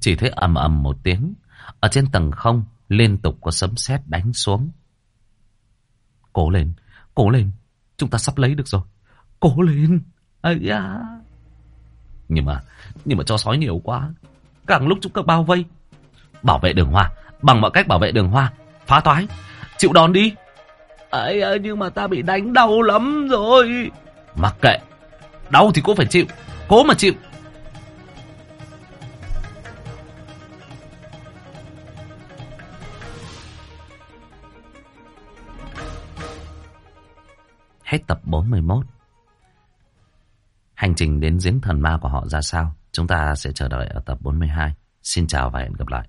Chỉ thấy ầm ầm một tiếng, ở trên tầng không liên tục có sấm sét đánh xuống. Cố lên, cố lên, chúng ta sắp lấy được rồi. Cố lên, ấy da. Nhưng mà, nhưng mà cho sói nhiều quá. Càng lúc chúng ta bao vây. Bảo vệ đường hoa, bằng mọi cách bảo vệ đường hoa. Phá toái, chịu đòn đi. ấy à, nhưng mà ta bị đánh đau lắm rồi. Mặc kệ, đau thì cũng phải chịu, cố mà chịu. Hết tập 41. Hành trình đến giếng thần ma của họ ra sao? Chúng ta sẽ chờ đợi ở tập 42. Xin chào và hẹn gặp lại.